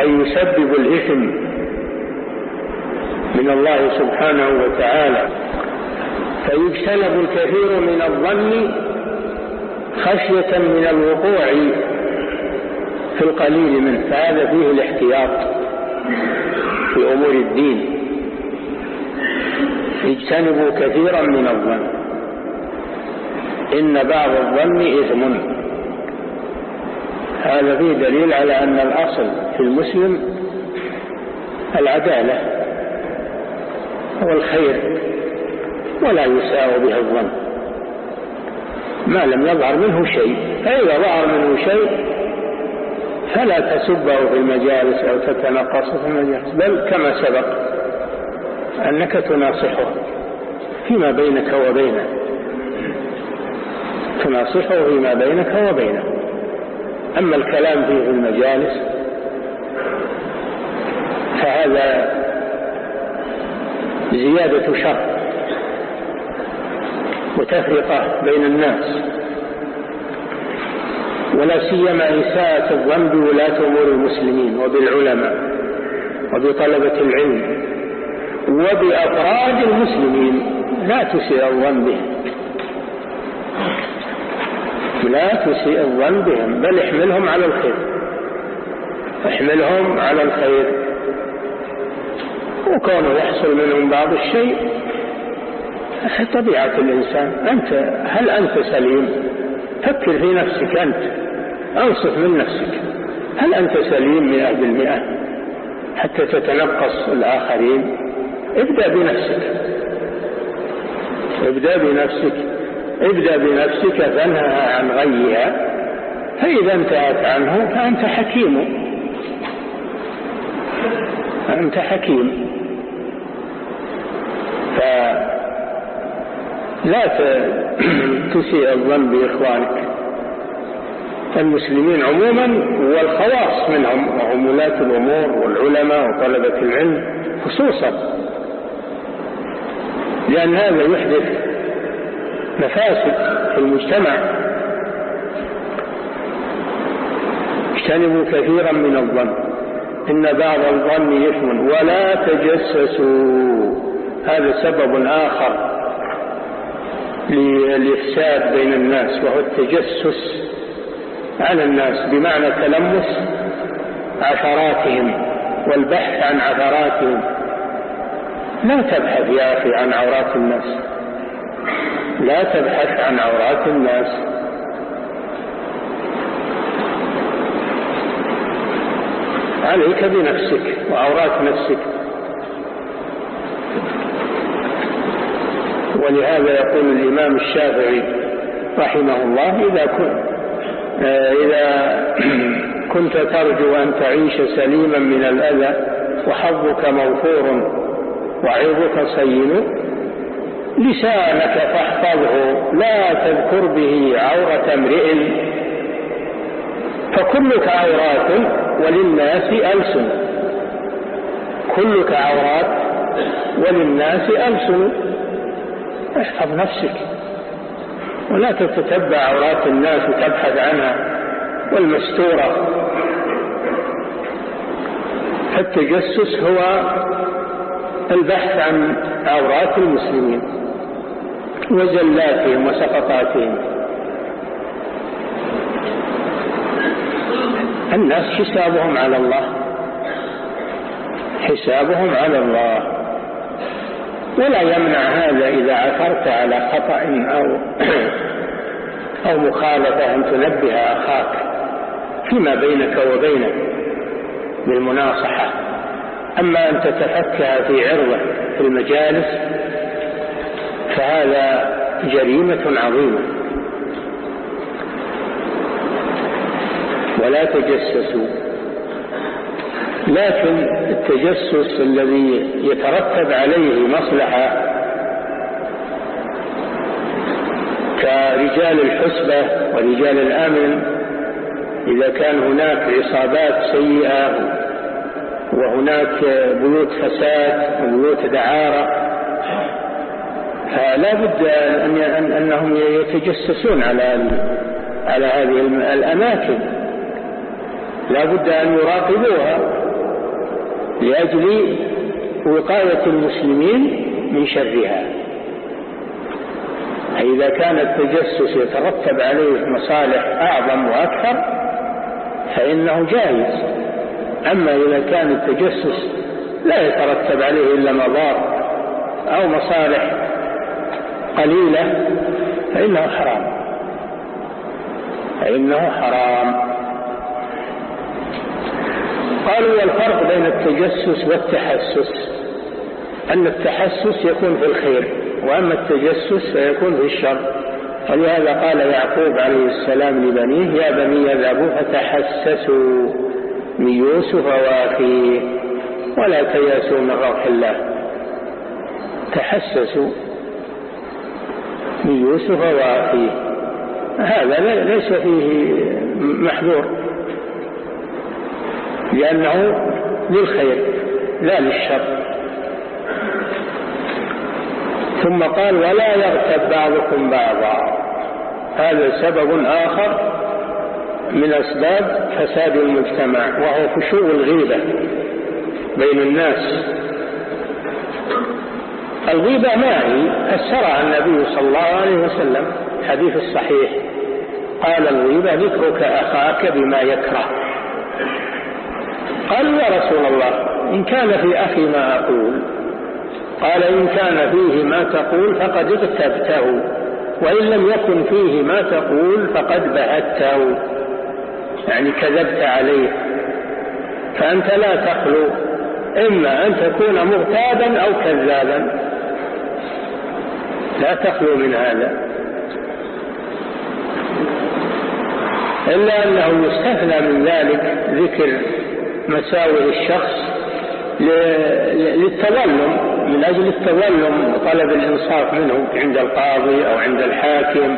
أي يسبب الإثم من الله سبحانه وتعالى. فيجتنب الكثير من الظن خشية من الوقوع في القليل منه فهذا فيه الاحتياط في أمور الدين. اجتنبوا كثيرا من الظن. إن بعض الظن إثم. هذا فيه دليل على أن الأصل في المسلم العدالة والخير ولا يساء به الظن. ما لم يظهر منه شيء. فإذا ظهر منه شيء فلا تسبه في المجالس أو تتنقصه في المجالس بل كما سبق أنك تناصحه فيما بينك وبينه. تناصحه فيما بينك وبينه. أما الكلام فيه في المجالس فهذا زيادة شر. وتفرقة بين الناس. ولا سيما إساءة الظن بولاة أمور المسلمين وبالعلماء وبطلبة العلم وبأفراد المسلمين لا تسيء الظن بهم. لا تسيء الظن بهم بل احملهم على الخير. احملهم على الخير. وكونه يحصل منهم بعض الشيء طبيعة الإنسان. أنت هل أنت سليم؟ فكر في نفسك أنت. أنصف من نفسك. هل أنت سليم من أهل المئة حتى تتنقص الآخرين. ابدأ بنفسك. ابدأ بنفسك. ابدأ بنفسك فانهها عن غيها. فإذا انتهت عنه فأنت حكيم. أنت حكيم. فلا تسيء الظن بإخوانك. المسلمين عموما والخواص منهم وهم ولاة الأمور والعلماء وطلبة العلم خصوصا. لأن هذا يحدث مفاسد في المجتمع. اجتنبوا كثيرا من الظن. إن بعض الظن إثم ولا تجسسوا. هذا سبب آخر. للإفساد بين الناس وهو التجسس على الناس بمعنى تلمس عثراتهم والبحث عن عثراتهم. لا تبحث يا أخي عن عورات الناس. لا تبحث عن عورات الناس. عليك بنفسك وعورات نفسك. ولهذا يقول الإمام الشافعي رحمه الله إذا كنت إذا كنت ترجو أن تعيش سليما من الأذى وحظك موفور وعظك صين لسانك فاحفظه لا تذكر به عورة امرئ. فكلك عورات وللناس ألسن. كلك عورات وللناس ألسن. احفظ نفسك ولا تتتبع عورات الناس وتبحث عنها والمستورة. فالتجسس هو البحث عن عورات المسلمين وزلاتهم وسقطاتهم. الناس حسابهم على الله. حسابهم على الله. ولا يمنع هذا إذا عثرت على خطأ أو أو مخالفة أن تنبه أخاك فيما بينك وبينه بالمناصحة. أما أن تتفكها في عرضه في المجالس فهذا جريمة عظيمة. ولا تجسسوا. لكن التجسس الذي يترتب عليه مصلحة كرجال الحسبة ورجال الأمن إذا كان هناك عصابات سيئة وهناك بيوت فساد وبيوت دعارة فلا بد أن أنهم يتجسسون على على هذه الأماكن. لا بد أن يراقبوها. لأجل وقاية المسلمين من شرها. فإذا كان التجسس يترتب عليه مصالح أعظم وأكثر فإنه جائز أما إذا كان التجسس لا يترتب عليه إلا مضار أو مصالح قليلة فإنه حرام. فإنه حرام. قالوا والفرق بين التجسس والتحسس أن التحسس يكون في الخير وأما التجسس فيكون في الشر. فلهذا قال يعقوب عليه السلام لبنيه يا بني يذهبوا فتحسسوا من يوسف وأخيه ولا تيأسوا من روح الله. تحسسوا من يوسف وأخيه. هذا ليس فيه محذور. لأنه للخير لا للشر. ثم قال ولا يغتب بعضكم بعضا. هذا سبب آخر من أسباب فساد المجتمع وهو فشو الغيبة بين الناس. الغيبة ما هي فسرها النبي صلى الله عليه وسلم حديث الصحيح قال الغيبة ذكرك أخاك بما يكره. قالوا يا رسول الله إن كان في أخي ما أقول. قال إن كان فيه ما تقول فقد اغتبته وإن لم يكن فيه ما تقول فقد بهته. يعني كذبت عليه. فأنت لا تخلو إما أن تكون مغتابا أو كذابا. لا تخلو من هذا. إلا أنه يستثنى من ذلك ذكر مساوئ الشخص للتظلم من أجل التظلم طلب الإنصاف منه عند القاضي أو عند الحاكم.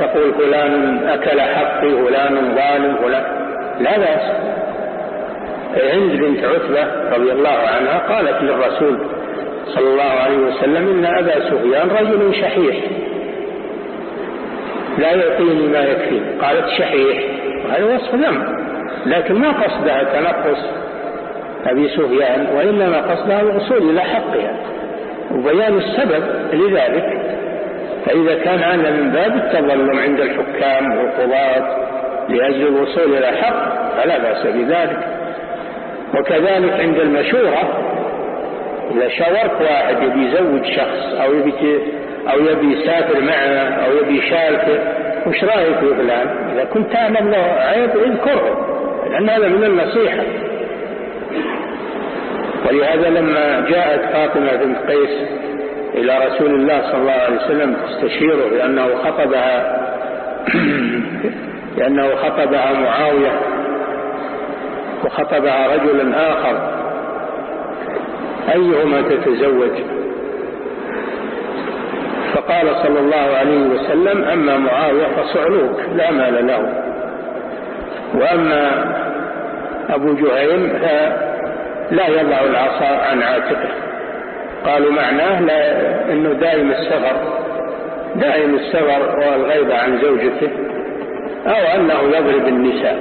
تقول فلان أكل حقي فلان ظالم فلان. لا بأس. هند بنت عتبة رضي الله عنها قالت للرسول صلى الله عليه وسلم إن أبا سفيان رجل شحيح. لا يعطيني ما يكفي. قالت شحيح. وهذا وصف ذنب لكن ما قصدها تنقص أبي سفيان وإنما قصدها الوصول إلى حقها وبيان السبب لذلك فإذا كان هذا من باب التظلم عند الحكام والقضاة لأجل الوصول إلى حق فلا بأس بذلك. وكذلك عند المشورة إذا شاورت واحد يبي يزوج شخص أو يبي أو يبي يسافر معنا أو يبي يشارك وش رأيك يا فلان؟ إذا كنت تعلم له عيب اذكره لأن هذا من النصيحة. ولهذا لما جاءت فاطمة بنت قيس إلى رسول الله صلى الله عليه وسلم تستشيره لأنه خطبها لأنه خطبها معاوية وخطبها رجل آخر. أيهما تتزوج؟ فقال صلى الله عليه وسلم أما معاوية فصعلوك لا مال له. وأما أبو جهيم فلا يضع العصا عن عاتقه. قالوا معناه لا أنه دائم السفر دائم السفر والغيبة عن زوجته أو أنه يضرب النساء.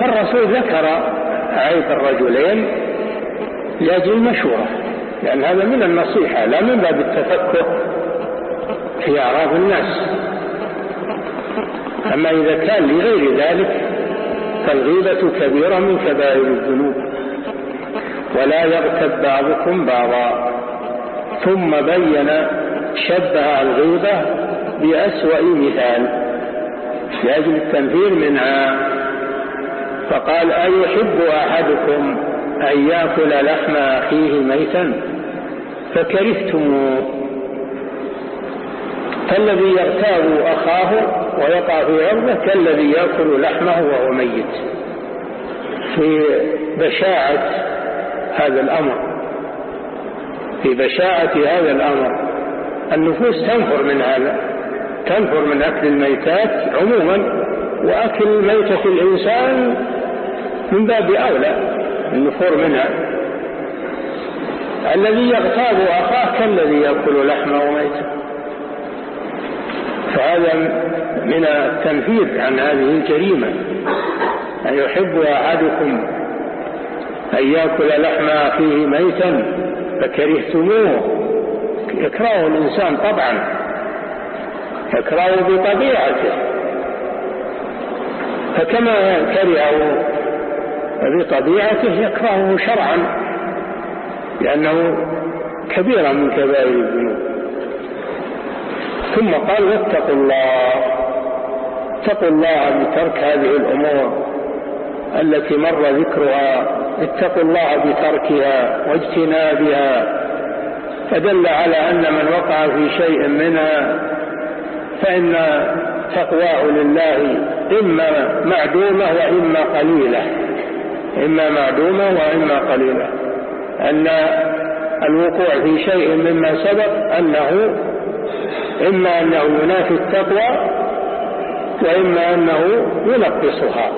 فالرسول ذكر عيب الرجلين لأجل المشورة لأن هذا من النصيحة لا من باب التفكر في أعراض الناس. أما إذا كان لغير ذلك فالغيبة كبيرة من كبائر الذنوب. ولا يغتب بعضكم بعضا. ثم بين شبه الغيبة بأسوأ مثال. لأجل التنفير منها فقال أيحب أحدكم أن يأكل لحم أخيه ميتا؟ فكرهتموه فالذي يغتاب أخاه ويقع في عرضه كالذي يأكل لحمه وهو ميت. في بشاعة هذا الأمر. في بشاعة هذا الأمر. النفوس تنفر من هذا. تنفر من أكل الميتات عموما وأكل ميتة الإنسان من باب أولى النفور منها. الذي يغتاب أخاه كالذي يأكل لحمه ميتا فهذا من التنفيذ عن هذه الجريمة أن يحب أحدكم أن يأكل لحم أخيه ميتا فكرهتموه. يكرهه الإنسان طبعا. يكرهه بطبيعته. فكما كرهه بطبيعته يكرهه شرعا. لأنه كبيرة من كبائر الذنوب. ثم قال واتقوا الله اتقوا الله بترك هذه الأمور التي مر ذكرها. اتقوا الله بتركها واجتنابها. فدل على أن من وقع في شيء منها فإن تقواه لله إما معدومة وإما قليلة. إما معدومة وإما قليلة. أن الوقوع في شيء مما سبق أنه إما أنه ينافي التقوى وإما أنه ينقصها.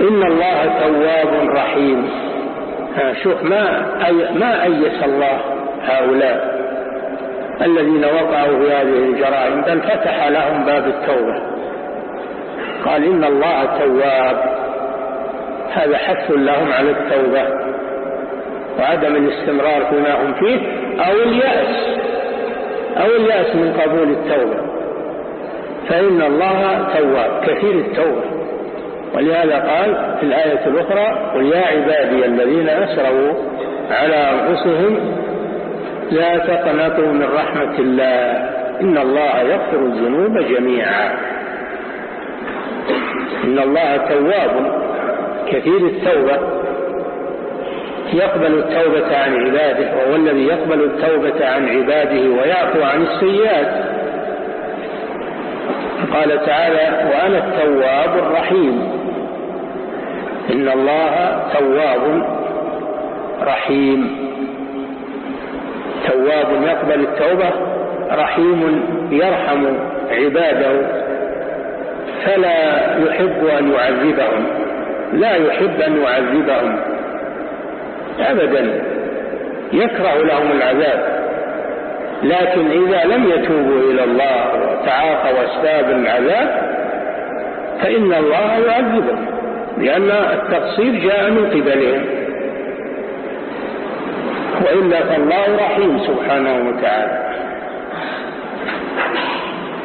إن الله تواب رحيم. شوف ما أي ما أيس الله هؤلاء الذين وقعوا في هذه الجرائم؟ بل فتح لهم باب التوبة. قال إن الله تواب. هذا حث لهم على التوبة وعدم الاستمرار فيما هم فيه أو اليأس أو اليأس من قبول التوبة. فإن الله تواب كثير التوبة. ولهذا قال في الآية الأخرى قل يا عبادي الذين أسروا على أنفسهم لا تقنطوا من رحمة الله إن الله يغفر الذنوب جميعا. إن الله تواب. كثير التوبة يقبل التوبة عن عباده وهو الذي يقبل التوبة عن عباده ويعفو عن السيئات. قال تعالى وأنا التواب الرحيم. إن الله تواب رحيم. تواب يقبل التوبة رحيم يرحم عباده فلا يحب أن يعذبهم. لا يحب أن يعذبهم. أبدا. يكره لهم العذاب. لكن إذا لم يتوبوا إلى الله وتعاقوا أسباب العذاب فإن الله يعذبهم. لأن التقصير جاء من قبلهم. وإلا فالله رحيم سبحانه وتعالى.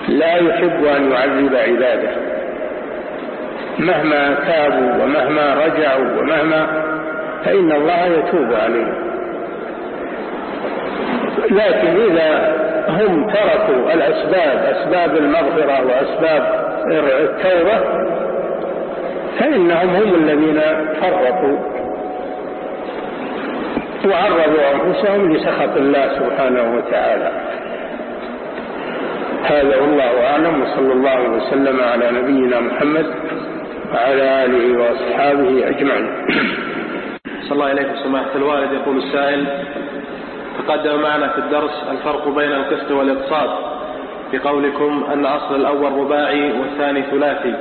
لا يحب أن يعذب عباده. مهما تابوا ومهما رجعوا ومهما فإن الله يتوب عليهم. لكن إذا هم تركوا الأسباب أسباب المغفرة وأسباب التوبة فإنهم هم الذين فرطوا وعرضوا أنفسهم لسخط الله سبحانه وتعالى. هذا والله أعلم وصلى الله وسلم على نبينا محمد وعلى آله وأصحابه أجمعين. صلى الله إليكم سماحة الوالد يقول السائل تقدم معنا في الدرس الفرق بين القسط والإقساط. بقولكم أن أصل الأول رباعي والثاني ثلاثي.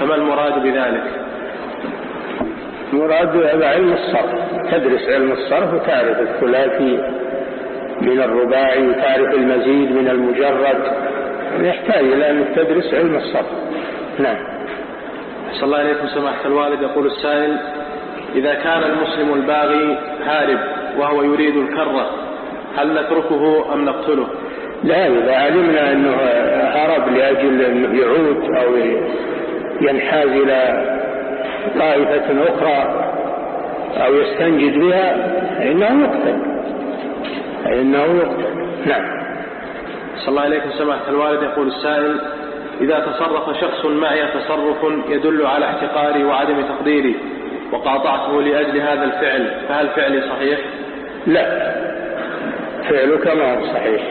فما المراد بذلك؟ المراد علم الصرف. تدرس علم الصرف وتعرف الثلاثي من الرباعي وتعرف المزيد من المجرد. يحتاج إلى أن تدرس علم الصرف. نعم. صلى الله عليكم سماحة الوالد يقول السائل إذا كان المسلم الباغي هارب وهو يريد الكرة هل نتركه أم نقتله؟ لا إذا علمنا أنه هرب لأجل أنه يعود أو ينحاز إلى طائفة أخرى أو يستنجد بها فإنه يقتل. فإنه يقتل. نعم. صلى الله عليكم سماحة الوالد يقول السائل إذا تصرف شخص معي تصرف يدل على احتقاري وعدم تقديري وقاطعته لأجل هذا الفعل فهل فعلي صحيح؟ لا. فعلك ما هو صحيح.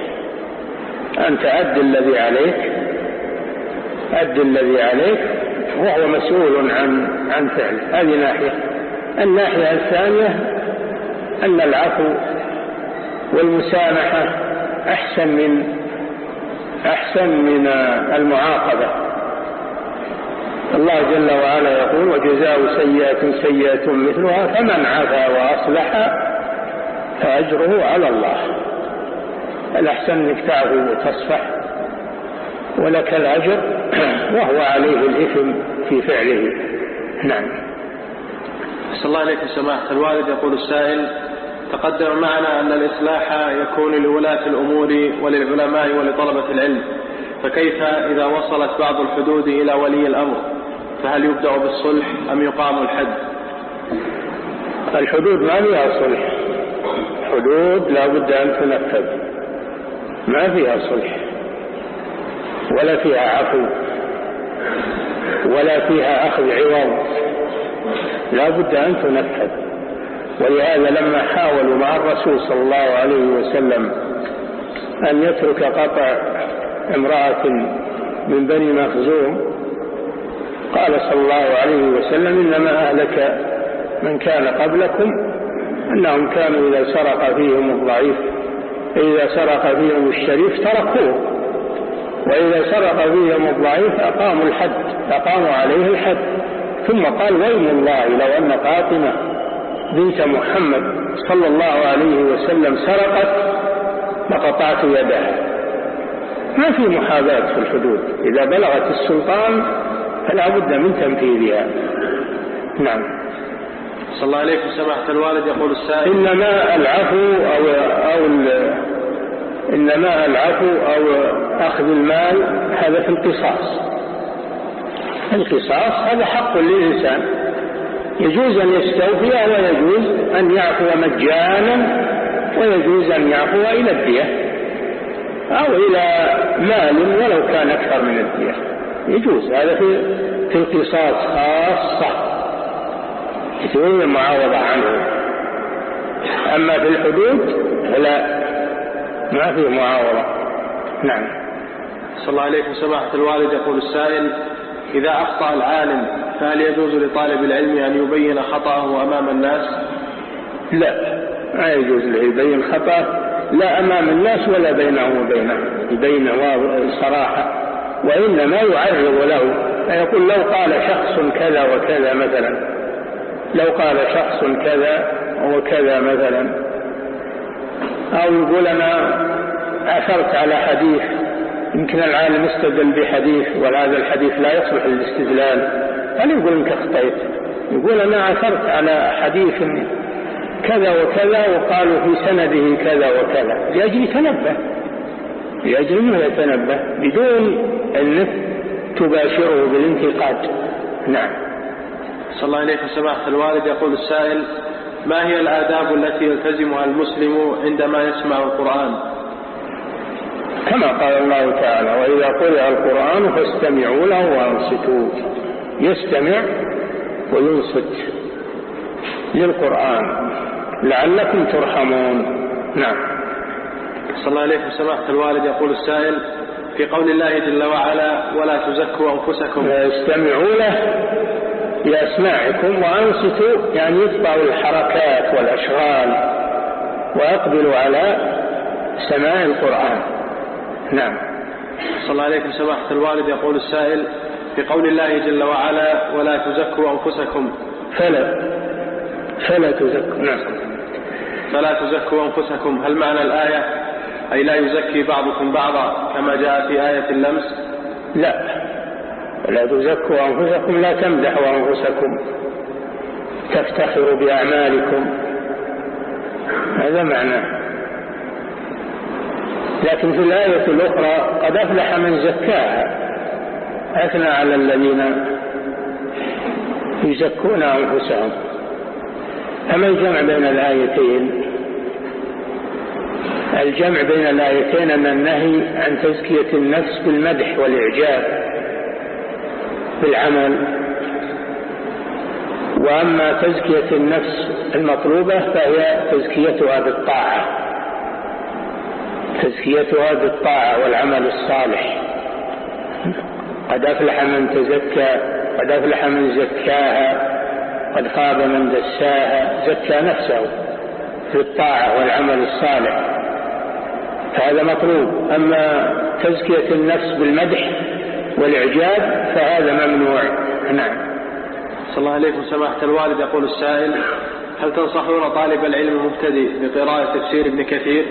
أنت أد الذي عليك أد الذي عليك وهو مسؤول عن عن فعله هذه ناحية. الناحية الثانية أن العفو والمسامحة أحسن من أحسن من المعاقبة. الله جل وعلا يقول وجزاء سيئة سيئة مثلها فمن عفا وأصلح فأجره على الله. الأحسن أنك تعفو وتصفح ولك الأجر وهو عليه الإثم في فعله. نعم. صلى الله عليكم سماحة الوالد يقول السائل تقدم معنا أن الإصلاح يكون لولاة الأمور وللعلماء ولطلبة العلم. فكيف إذا وصلت بعض الحدود إلى ولي الأمر؟ فهل يبدأ بالصلح أم يقام الحد؟ الحدود ما فيها صلح. حدود لا بد أن تنفذ. ما فيها صلح. ولا فيها عفو. ولا فيها أخذ عوض. لا بد أن تنفذ. ولهذا لما حاولوا مع الرسول صلى الله عليه وسلم أن يترك قطع امرأة من بني مخزوم قال صلى الله عليه وسلم إنما أهلك من كان قبلكم أنهم كانوا إذا سرق فيهم الضعيف إذا سرق فيهم الشريف تركوه وإذا سرق فيهم الضعيف أقاموا الحد أقاموا عليه الحد ثم قال ويم الله لو أن فاطمة بنت محمد صلى الله عليه وسلم سرقت لقطعت يدها. ما في محاذاة في الحدود. إذا بلغت السلطان فلا بد من تنفيذها. نعم. صلى الله عليكم. سماحة الوالد يقول السائل إنما العفو أو, أو إنما العفو أو أخذ المال هذا في القصاص. القصاص هذا حق للإنسان. يجوز أن يستوفي ويجوز أن يعفو مجانا ويجوز أن يعفو إلى الدية أو إلى مال ولو كان أكثر من الدية. يجوز. هذا في في القصاص خاصة. يسوي المعاوضة عنه. أما في الحدود فلا. ما في معاوضة نعم. صلى الله عليكم سماحة الوالد يقول السائل إذا أخطأ العالم فهل يجوز لطالب العلم أن يبين خطأه أمام الناس؟ لا ما يجوز له يبين خطأه لا أمام الناس ولا بينه وبينه يبين صراحة وإنما يعرض له فيقول لو قال شخص كذا وكذا مثلا لو قال شخص كذا وكذا مثلا أو يقول أنا أثرت على حديث يمكن العالم استدل بحديث وهذا الحديث لا يصلح للاستدلال. هل يقول إنك أخطيت؟ يقول أنا عثرت على حديث كذا وكذا وقالوا في سنده كذا وكذا. لأجل يتنبه لأجل انه يتنبه؟ بدون انك تباشره بالانتقاد. نعم. صلى الله عليه سماحة الوالد. يقول السائل ما هي الآداب التي يلتزمها المسلم عندما يسمع القرآن؟ كما قال الله تعالى وإذا قرئ القرآن فاستمعوا له وانصتوا يستمع وينصت للقرآن. لعلكم ترحمون. نعم. صلى الله عليه سماحة الوالد يقول السائل في قول الله جل وعلا ولا تزكوا أنفسكم. استمعوا له بأسماعكم وأنصتوا يعني يتبعوا الحركات والأشغال وأقبلوا على سماع القرآن. نعم. صلى الله عليكم سماحة الوالد. يقول السائل في قول الله جل وعلا ولا تزكوا أنفسكم. فلا. فلا تزكوا. نعم. فلا تزكوا أنفسكم. هل معنى الآية؟ أي لا يزكي بعضكم بعضا كما جاء في آية اللمس؟ لا. ولا تزكوا أنفسكم لا تمدحوا أنفسكم تفتخروا بأعمالكم. هذا معناه لكن في الآية الأخرى قد أفلح من زكاها. أثنى على الذين يزكون أنفسهم. أما الجمع بين الآيتين؟ الجمع بين الآيتين أن النهي عن تزكية النفس بالمدح والإعجاب بالعمل. وأما تزكية النفس المطلوبة فهي تزكيتها بالطاعة. تزكيتها بالطاعة والعمل الصالح. قد أفلح من تزكى قد أفلح من زكاها قد خاب من دساها زكى نفسه في الطاعة والعمل الصالح. فهذا مطلوب. أما تزكية النفس بالمدح والإعجاب فهذا ممنوع. نعم. صلى الله عليكم سماحة الوالد. يقول السائل هل تنصحون طالب العلم المبتدئ بقراءة تفسير ابن كثير؟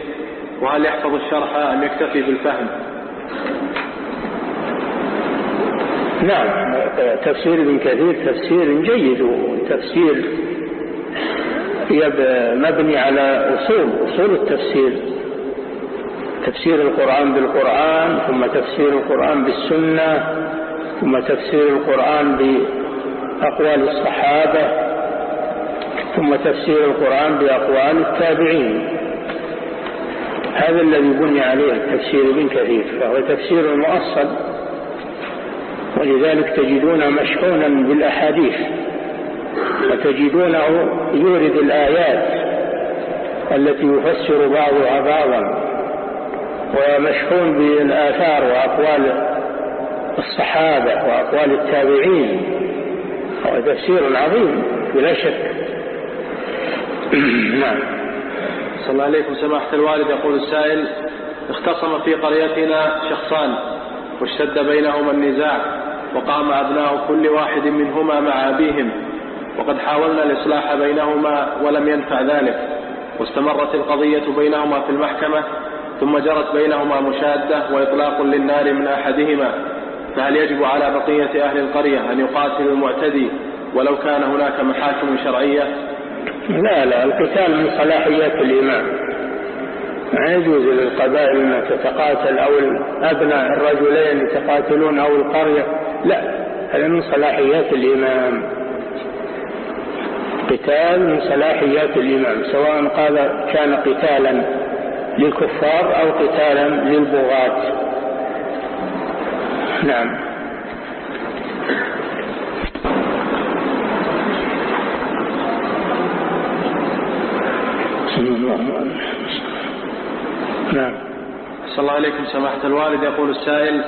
وهل يحفظ الشرح أم يكتفي بالفهم؟ نعم. تفسير ابن كثير تفسير جيد وتفسير مبني على أصول أصول التفسير. تفسير القرآن بالقرآن ثم تفسير القرآن بالسنة ثم تفسير القرآن بأقوال الصحابة ثم تفسير القرآن بأقوال التابعين. هذا الذي بني عليه التفسير ابن كثير فهو تفسير مؤصل. ولذلك تجدون مشحونا بالأحاديث وتجدونه يورد الآيات التي يفسر بعضها بعضا ومشحون بالآثار وأقوال الصحابة وأقوال التابعين. هو تفسير عظيم بلا شك. نعم. صلى الله عليكم. سماحة الوالد يقول السائل اختصم في قريتنا شخصان واشتد بينهما النزاع وقام أبناء كل واحد منهما مع أبيهم وقد حاولنا الإصلاح بينهما ولم ينفع ذلك. واستمرت القضية بينهما في المحكمة ثم جرت بينهما مشادة وإطلاق للنار من أحدهما. فهل يجب على بقية أهل القرية أن يقاتلوا المعتدي ولو كان هناك محاكم شرعية؟ لا لا القتال من صلاحيات الإمام. ما يجوز للقبائل أن تتقاتل أو أبناء الرجلين يتقاتلون أو القرية. لا هذا من صلاحيات الإمام. قتال من صلاحيات الإمام سواء قال كان قتالا للكفار أو قتالا للبغاة. نعم. نعم. صلى الله عليكم سماحة الوالد. يقول السائل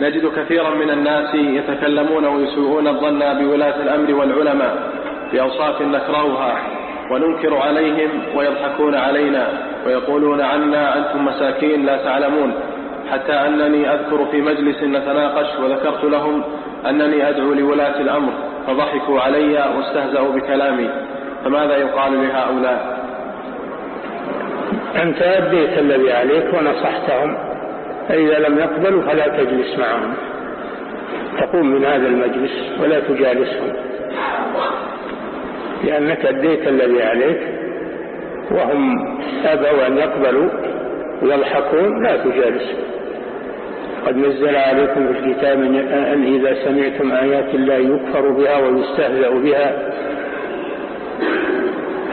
نجد كثيرا من الناس يتكلمون ويسوءون الظن بولاة الأمر والعلماء بأوصاف نكرهها وننكر عليهم ويضحكون علينا ويقولون عنا أنتم مساكين لا تعلمون. حتى أنني أذكر في مجلس نتناقش وذكرت لهم أنني أدعو لولاة الأمر فضحكوا علي واستهزأوا بكلامي. فماذا يقال لهؤلاء؟ أنت أديت الذي عليك ونصحتهم فإذا لم يقبلوا فلا تجلس معهم. تقوم من هذا المجلس ولا تجالسهم. لأنك أديت الذي عليك وهم أبوا أن يقبلوا ويضحكون لا تجالسهم قد نزل عليكم في الكتاب أن إذا سمعتم آيات الله يكفر بها ويستهزأ بها.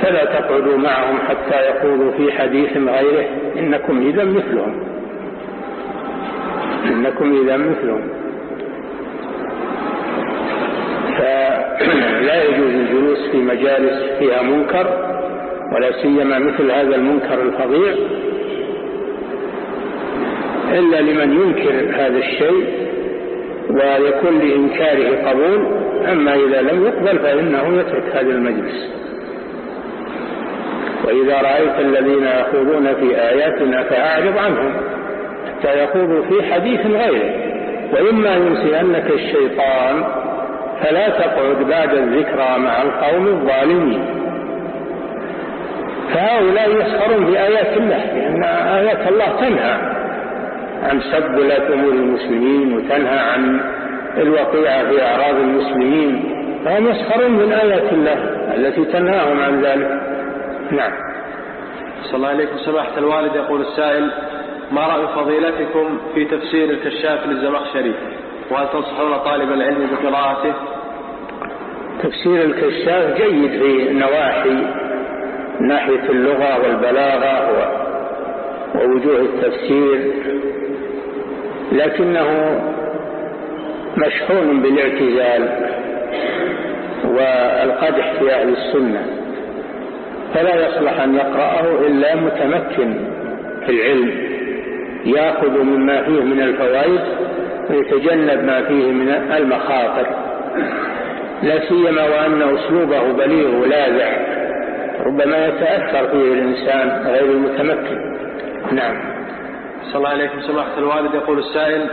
فلا تقعدوا معهم حتى يقولوا في حديث غيره إنكم إذا مثلهم. إنكم إذا مثلهم. فلا يجوز الجلوس في مجالس فيها منكر ولا سيما مثل هذا المنكر الفظيع. إلا لمن ينكر هذا الشيء ويكون لإنكاره قبول أما إذا لم يقبل فإنه يترك هذا المجلس. وإذا رأيت الذين يخوضون في آياتنا فأعرض عنهم حتى يخوضوا في حديث غيره. وإما ينسينك الشيطان فلا تقعد بعد الذكرى مع القوم الظالمين. فهؤلاء يسخرون بآيات الله لأن آيات الله تنهى عن سب ولاة أمور المسلمين وتنهى عن الوقيعة في أعراض المسلمين. فهم يسخرون من آيات الله التي تنهاهم عن ذلك. نعم. صلى الله عليكم. سماحة الوالد يقول السائل ما رأي فضيلتكم في تفسير الكشاف للزمخشري وهل تنصحون طالب العلم بقراءته؟ تفسير الكشاف جيد في نواحي ناحية اللغة والبلاغة ووجوه التفسير لكنه مشحون بالاعتزال والقدح في أهل السنة. فلا يصلح أن يقرأه إلا متمكن في العلم يأخذ مما فيه من الفوائد ويتجنب ما فيه من المخاطر لا سيما وأن أسلوبه بليغ ولاذع ربما يتأثر فيه الإنسان غير المتمكن. نعم. صلى الله عليكم سماحة الوالد. يقول السائل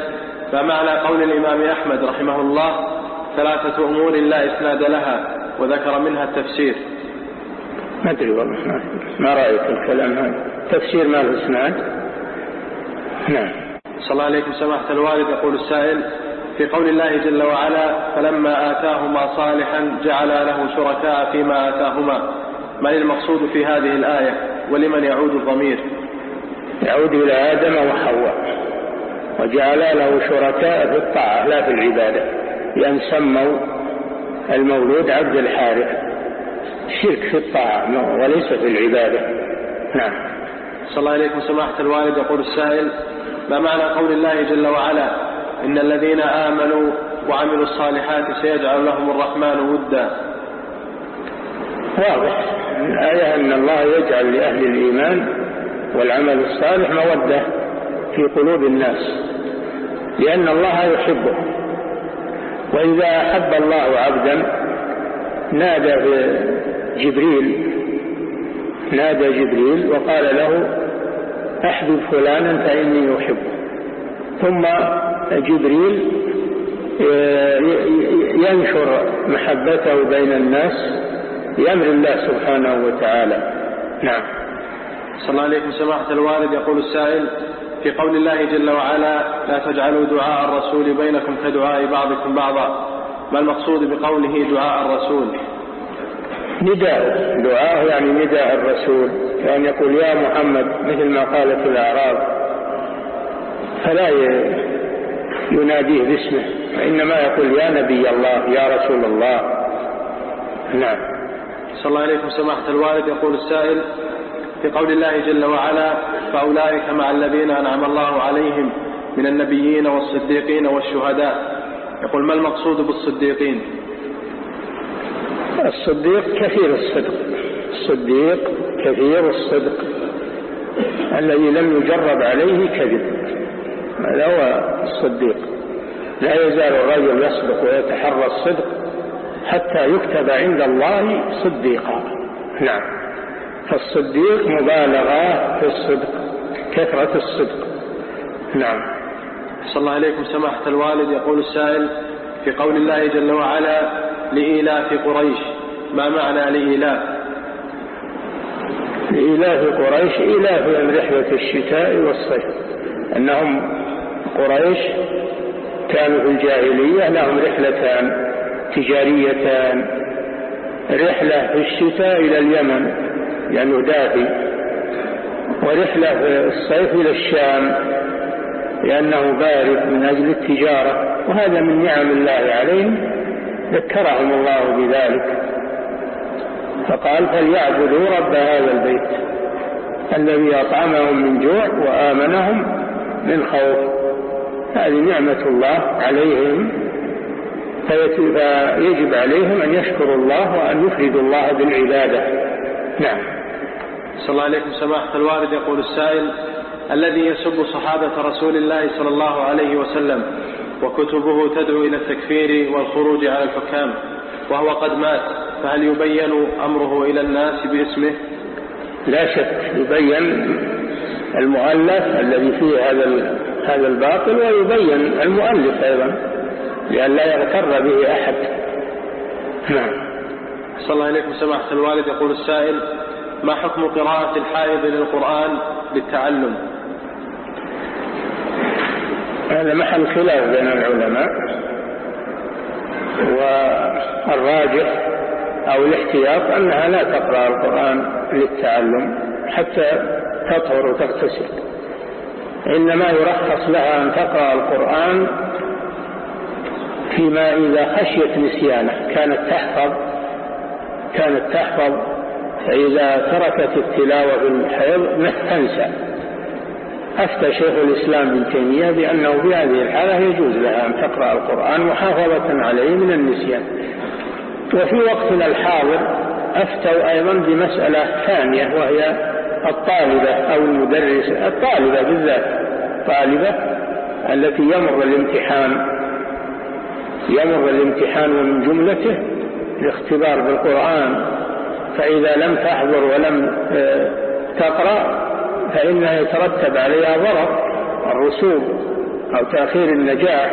ما معنى قول الإمام أحمد رحمه الله ثلاثة أمور لا إسناد لها وذكر منها التفسير. ما أدري والله. ما رأيت الكلام هذا. تفسير ما الإسناد نعم. صلى الله عليكم سماحة الوالد يقول السائل في قول الله جل وعلا فلما آتاهما صالحا جعل له شركاء فيما آتاهما. من المقصود في هذه الآية؟ ولمن يعود الضمير؟ يعود إلى آدم وحواء وجعل له شركاء في الطاعة لا في العبادة. لأن سموا المولود عبد الحارث. شرك في الطاعة وليس في العبادة. نعم. صلى الله عليكم سماحة الوالد يقول السائل ما معنى قول الله جل وعلا إن الذين آمنوا وعملوا الصالحات سيجعل لهم الرحمن ودا؟ واضح. الآية أن الله يجعل لأهل الإيمان والعمل الصالح مودة في قلوب الناس لأن الله يحبه. وإذا أحب الله عبدا نادى جبريل نادى جبريل وقال له احبب فلانا فإني أحبه. ثم جبريل ينشر محبته بين الناس بأمر الله سبحانه وتعالى. نعم. صلى الله عليكم سماحة الوالد يقول السائل في قول الله جل وعلا لا تجعلوا دعاء الرسول بينكم كدعاء بعضكم بعضا. ما المقصود بقوله دعاء الرسول؟ نداء. دعاء يعني نداء الرسول. كان يقول يا محمد مثل ما قالت الأعراب فلا يناديه باسمه وإنما يقول يا نبي الله يا رسول الله. نعم. صلى الله عليكم سماحة الوالد. يقول السائل في قول الله جل وعلا فأولئك مع الذين أنعم الله عليهم من النبيين والصديقين والشهداء. يقول ما المقصود بالصديقين؟ الصديق كثير الصدق. الصديق كثير الصدق. الذي لم يجرب عليه كذب. هذا هو الصديق. لا يزال الرجل يصدق ويتحرى الصدق حتى يكتب عند الله صديقا. نعم. فالصديق مبالغة في الصدق كثرة الصدق. نعم. صلى الله عليكم سماحة الوالد. يقول السائل في قول الله جل وعلا لإيلاف قريش. ما معنى لإيلاف؟ لإيلاف قريش إيلافهم رحلة الشتاء والصيف. أنهم قريش كانوا في الجاهلية لهم رحلتان تجاريتان. رحلة في الشتاء إلى اليمن لأنه دافي. ورحلة في الصيف إلى الشام لأنه بارد من أجل التجارة وهذا من نعم الله عليهم ذكرهم الله بذلك. فقال فليعبدوا رب هذا البيت الذي أطعمهم من جوع وآمنهم من خوف. هذه نعمة الله عليهم فيجب عليهم أن يشكروا الله وأن يفردوا الله بالعبادة. نعم. صلى الله عليكم. سماحة الوالد يقول السائل الذي يسب صحابة رسول الله صلى الله عليه وسلم وكتبه تدعو إلى التكفير والخروج على الحكام وهو قد مات فهل يبين أمره إلى الناس باسمه؟ لا شك يبين المؤلف الذي فيه هذا هذا الباطل ويبين المؤلف أيضا لأن لا يغتر به أحد. نعم. صلى الله عليكم سماحة الوالد يقول السائل ما حكم قراءة الحائض للقرآن للتعلم هذا محل خلاف بين العلماء و الراجح أو الاحتياط أنها لا تقرأ القرآن للتعلم حتى تطهر وتغتسل. إنما يرخص لها أن تقرأ القرآن فيما إذا خشيت نسيانه كانت تحفظ كانت تحفظ فإذا تركت التلاوة بالحيض تنسى. أفتى شيخ الإسلام ابن تيمية بأنه في هذه الحالة يجوز لها أن تقرأ القرآن محافظة عليه من النسيان. وفي وقتنا الحاضر أفتوا أيضا بمسألة ثانية وهي الطالبة أو المدرسة الطالبة بالذات الطالبة التي يمر الامتحان يمر الامتحان ومن جملته الاختبار بالقرآن فإذا لم تحضر ولم آه، تقرأ فإنها يترتب عليها ضرر الرسوب أو تأخير النجاح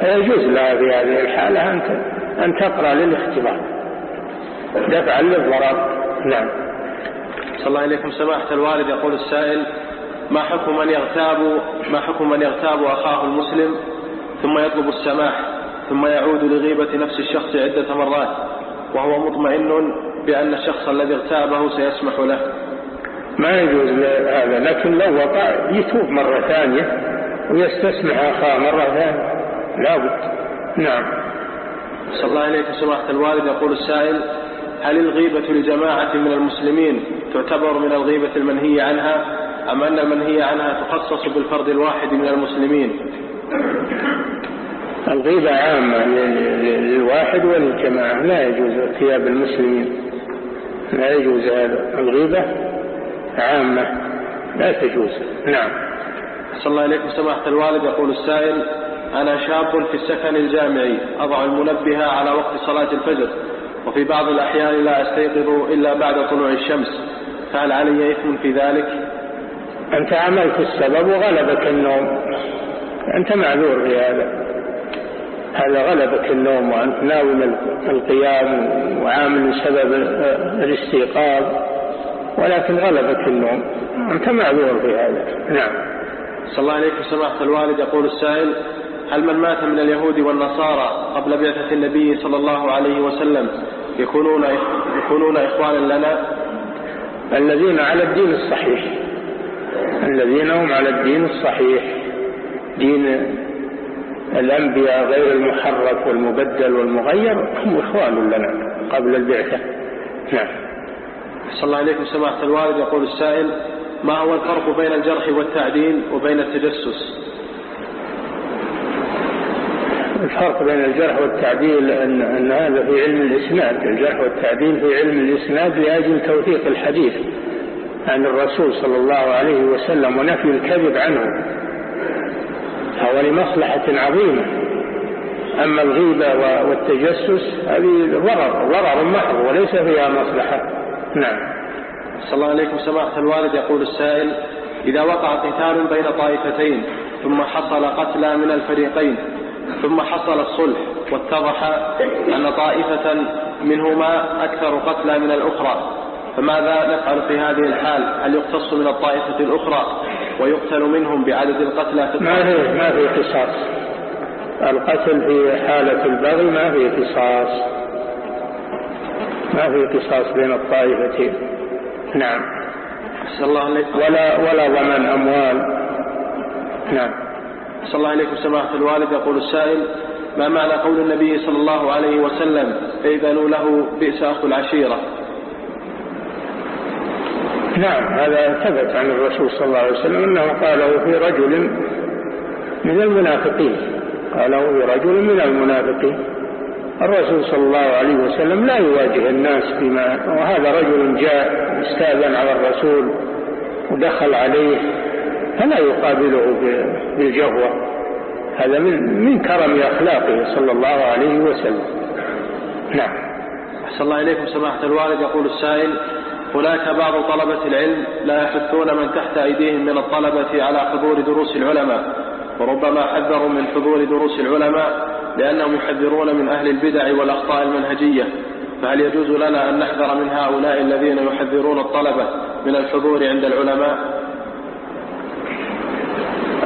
فيجوز لها في هذه الحالة أن تقرأ للاختبار. دفعا للضرر. نعم. صلى الله إليكم سماحة الوالد يقول السائل ما حكم من يغتاب ما حكم من يغتاب أخاه المسلم ثم يطلب السماح ثم يعود لغيبة نفس الشخص عدة مرات وهو مطمئن بأن الشخص الذي اغتابه سيسمح له؟ ما يجوز هذا لكن لو وقع يتوب مرة ثانية ويستسمح أخاه مرة ثانية. لابد نعم. صلى الله عليه سماحة الوالد. يقول السائل هل الغيبة لجماعة من المسلمين تعتبر من الغيبة المنهي عنها أم أن المنهي عنها تخصص بالفرد الواحد من المسلمين؟ الغيبة عامة للواحد وللجماعة. لا يجوز ارتياب المسلمين. لا يجوز هذا. الغيبة عامة. لا تجوز. نعم. صلى الله عليكم سماحة الوالد يقول السائل أنا شاب في السكن الجامعي أضع المنبه على وقت صلاة الفجر وفي بعض الأحيان لا أستيقظ إلا بعد طلوع الشمس. فهل علي إثم في ذلك؟ أنت عملت السبب وغلبك النوم. أنت معذور في هذا. هذا غلبك النوم وأنت ناوي القيام وعامل سبب الاستيقاظ. ولكن غلبك النوم. أنت معذور في هذا. نعم. صلى الله عليكم سماحة الوالد يقول السائل هل من مات من اليهود والنصارى قبل بعثة النبي صلى الله عليه وسلم يكونون يكونون إخوانا لنا؟ الذين على الدين الصحيح. الذين هم على الدين الصحيح. دين الأنبياء غير المحرف والمبدل والمغير هم إخوان لنا قبل البعثة. نعم. صلى الله عليكم سماحة الوالد. يقول السائل ما هو الفرق بين الجرح والتعديل وبين التجسس؟ الفرق بين الجرح والتعديل أن, أن هذا في علم الإسناد. الجرح والتعديل في علم الإسناد لأجل توثيق الحديث عن الرسول صلى الله عليه وسلم ونفي الكذب عنه. فهو لمصلحة عظيمة. أما الغيبة والتجسس هذه ضرر ضرر محض وليس فيها مصلحة. نعم. صلى الله عليكم سماحة الوالد يقول السائل إذا وقع قتال بين طائفتين ثم حصل قتلى من الفريقين ثم حصل الصلح واتضح أن طائفة منهما أكثر قتلى من الأخرى فماذا نفعل في هذه الحال؟ هل يقتص من الطائفة الأخرى ويقتل منهم بعدد القتلى في ما في ما في قصاص؟ القتل في حالة البغي ما في قصاص؟ ما في قصاص بين الطائفتين. نعم. الله ولا ولا ضمان أموال. نعم. صلى الله عليكم سماحة الوالد. يقول السائل ما معنى قول النبي صلى الله عليه وسلم إذنوا له بئس أخو العشيرة نعم. هذا ثبت عن الرسول صلى الله عليه وسلم أنه قاله في رجل من المنافقين. قاله في رجل من المنافقين. الرسول صلى الله عليه وسلم لا يواجه الناس بما وهذا رجل جاء استاذن على الرسول ودخل عليه فلا يقابله بالجهوة. هذا من من كرم أخلاقه صلى الله عليه وسلم. نعم. أحسن الله إليكم سماحة الوالد. يقول السائل هناك بعض طلبة العلم لا يحثون من تحت أيديهم من الطلبة على حضور دروس العلماء وربما حذروا من حضور دروس العلماء لأنهم يحذرون من أهل البدع والأخطاء المنهجية فهل يجوز لنا أن نحذر من هؤلاء الذين يحذرون الطلبة من الحضور عند العلماء؟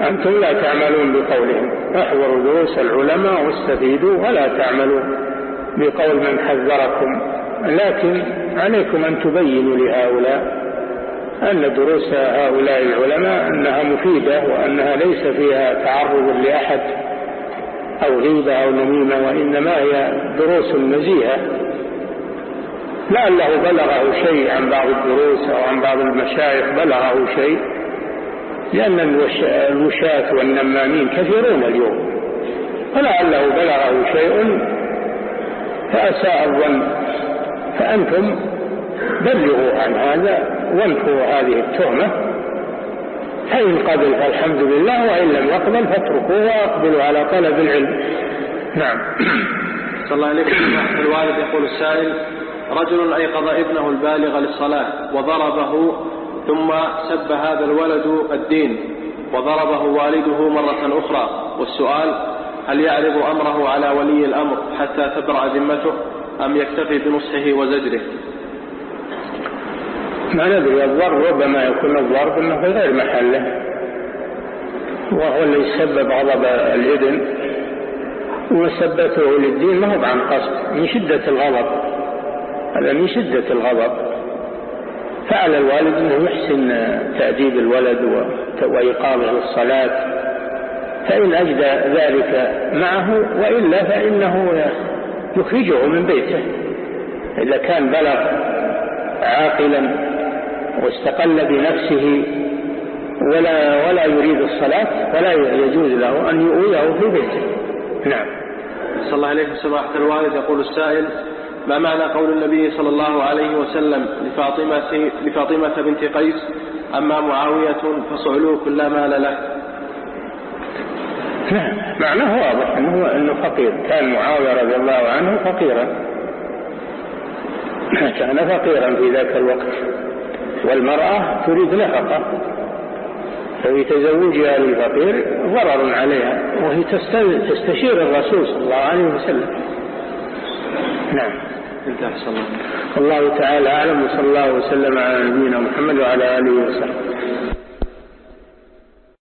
أنتم لا تعملون بقولهم. احضروا دروس العلماء واستفيدوا ولا تعملوا بقول من حذركم. لكن عليكم أن تبينوا لهؤلاء أن دروس هؤلاء العلماء أنها مفيدة وأنها ليس فيها تعرض لأحد. أو غيبة أو نميمة وإنما هي دروس نزيهة لعله بلغه شيء عن بعض الدروس أو عن بعض المشايخ بلغه شيء لأن الوشاة والنمامين كثيرون اليوم. فلعله بلغه شيء فأساء الظن. فأنتم بلغوا عن هذا وانفوا هذه التهمة. فإن قبل فالحمد لله وإن لم يقبل فاتركوه وأقبلوا على طلب العلم. نعم. صلى الله عليه وسلم الوالد يقول السائل رجل أيقظ ابنه البالغ للصلاة وضربه ثم سب هذا الولد الدين وضربه والده مرة أخرى. والسؤال هل يعرض أمره على ولي الأمر حتى تبرأ ذمته أم يكتفي بنصحه وزجره؟ ما ندري الضرب ربما يكون الضرب إنه في غير محله. وهو اللي يسبب غضب الابن وسبته للدين ما هو عن قصد من شدة الغضب. هذا من شدة الغضب. فعلى الوالد إنه يحسن تأديب الولد وإيقاظه للصلاة. فإن أجدى ذلك معه وإلا فإنه يخرجه من بيته. إذا كان بلغ عاقلا واستقل بنفسه ولا ولا يريد الصلاة فلا يجوز له أن يؤويه في بيته. نعم. صلى الله عليه سماحة الوالد يقول السائل ما معنى قول النبي صلى الله عليه وسلم لفاطمة, لفاطمة بنت قيس أما معاوية فصعلوك لا مال له؟ نعم. معناه واضح أنه, أنه فقير. كان معاوية رضي الله عنه فقيرا. كان فقيرا في ذاك الوقت. والمرأة تريد نفقة ففي تزوجها للفقير ضرر عليها وهي تستشير الرسول صلى الله عليه وسلم. نعم. الله تعالى أعلم وصلى الله وسلم على نبينا محمد وعلى آله وصحبه.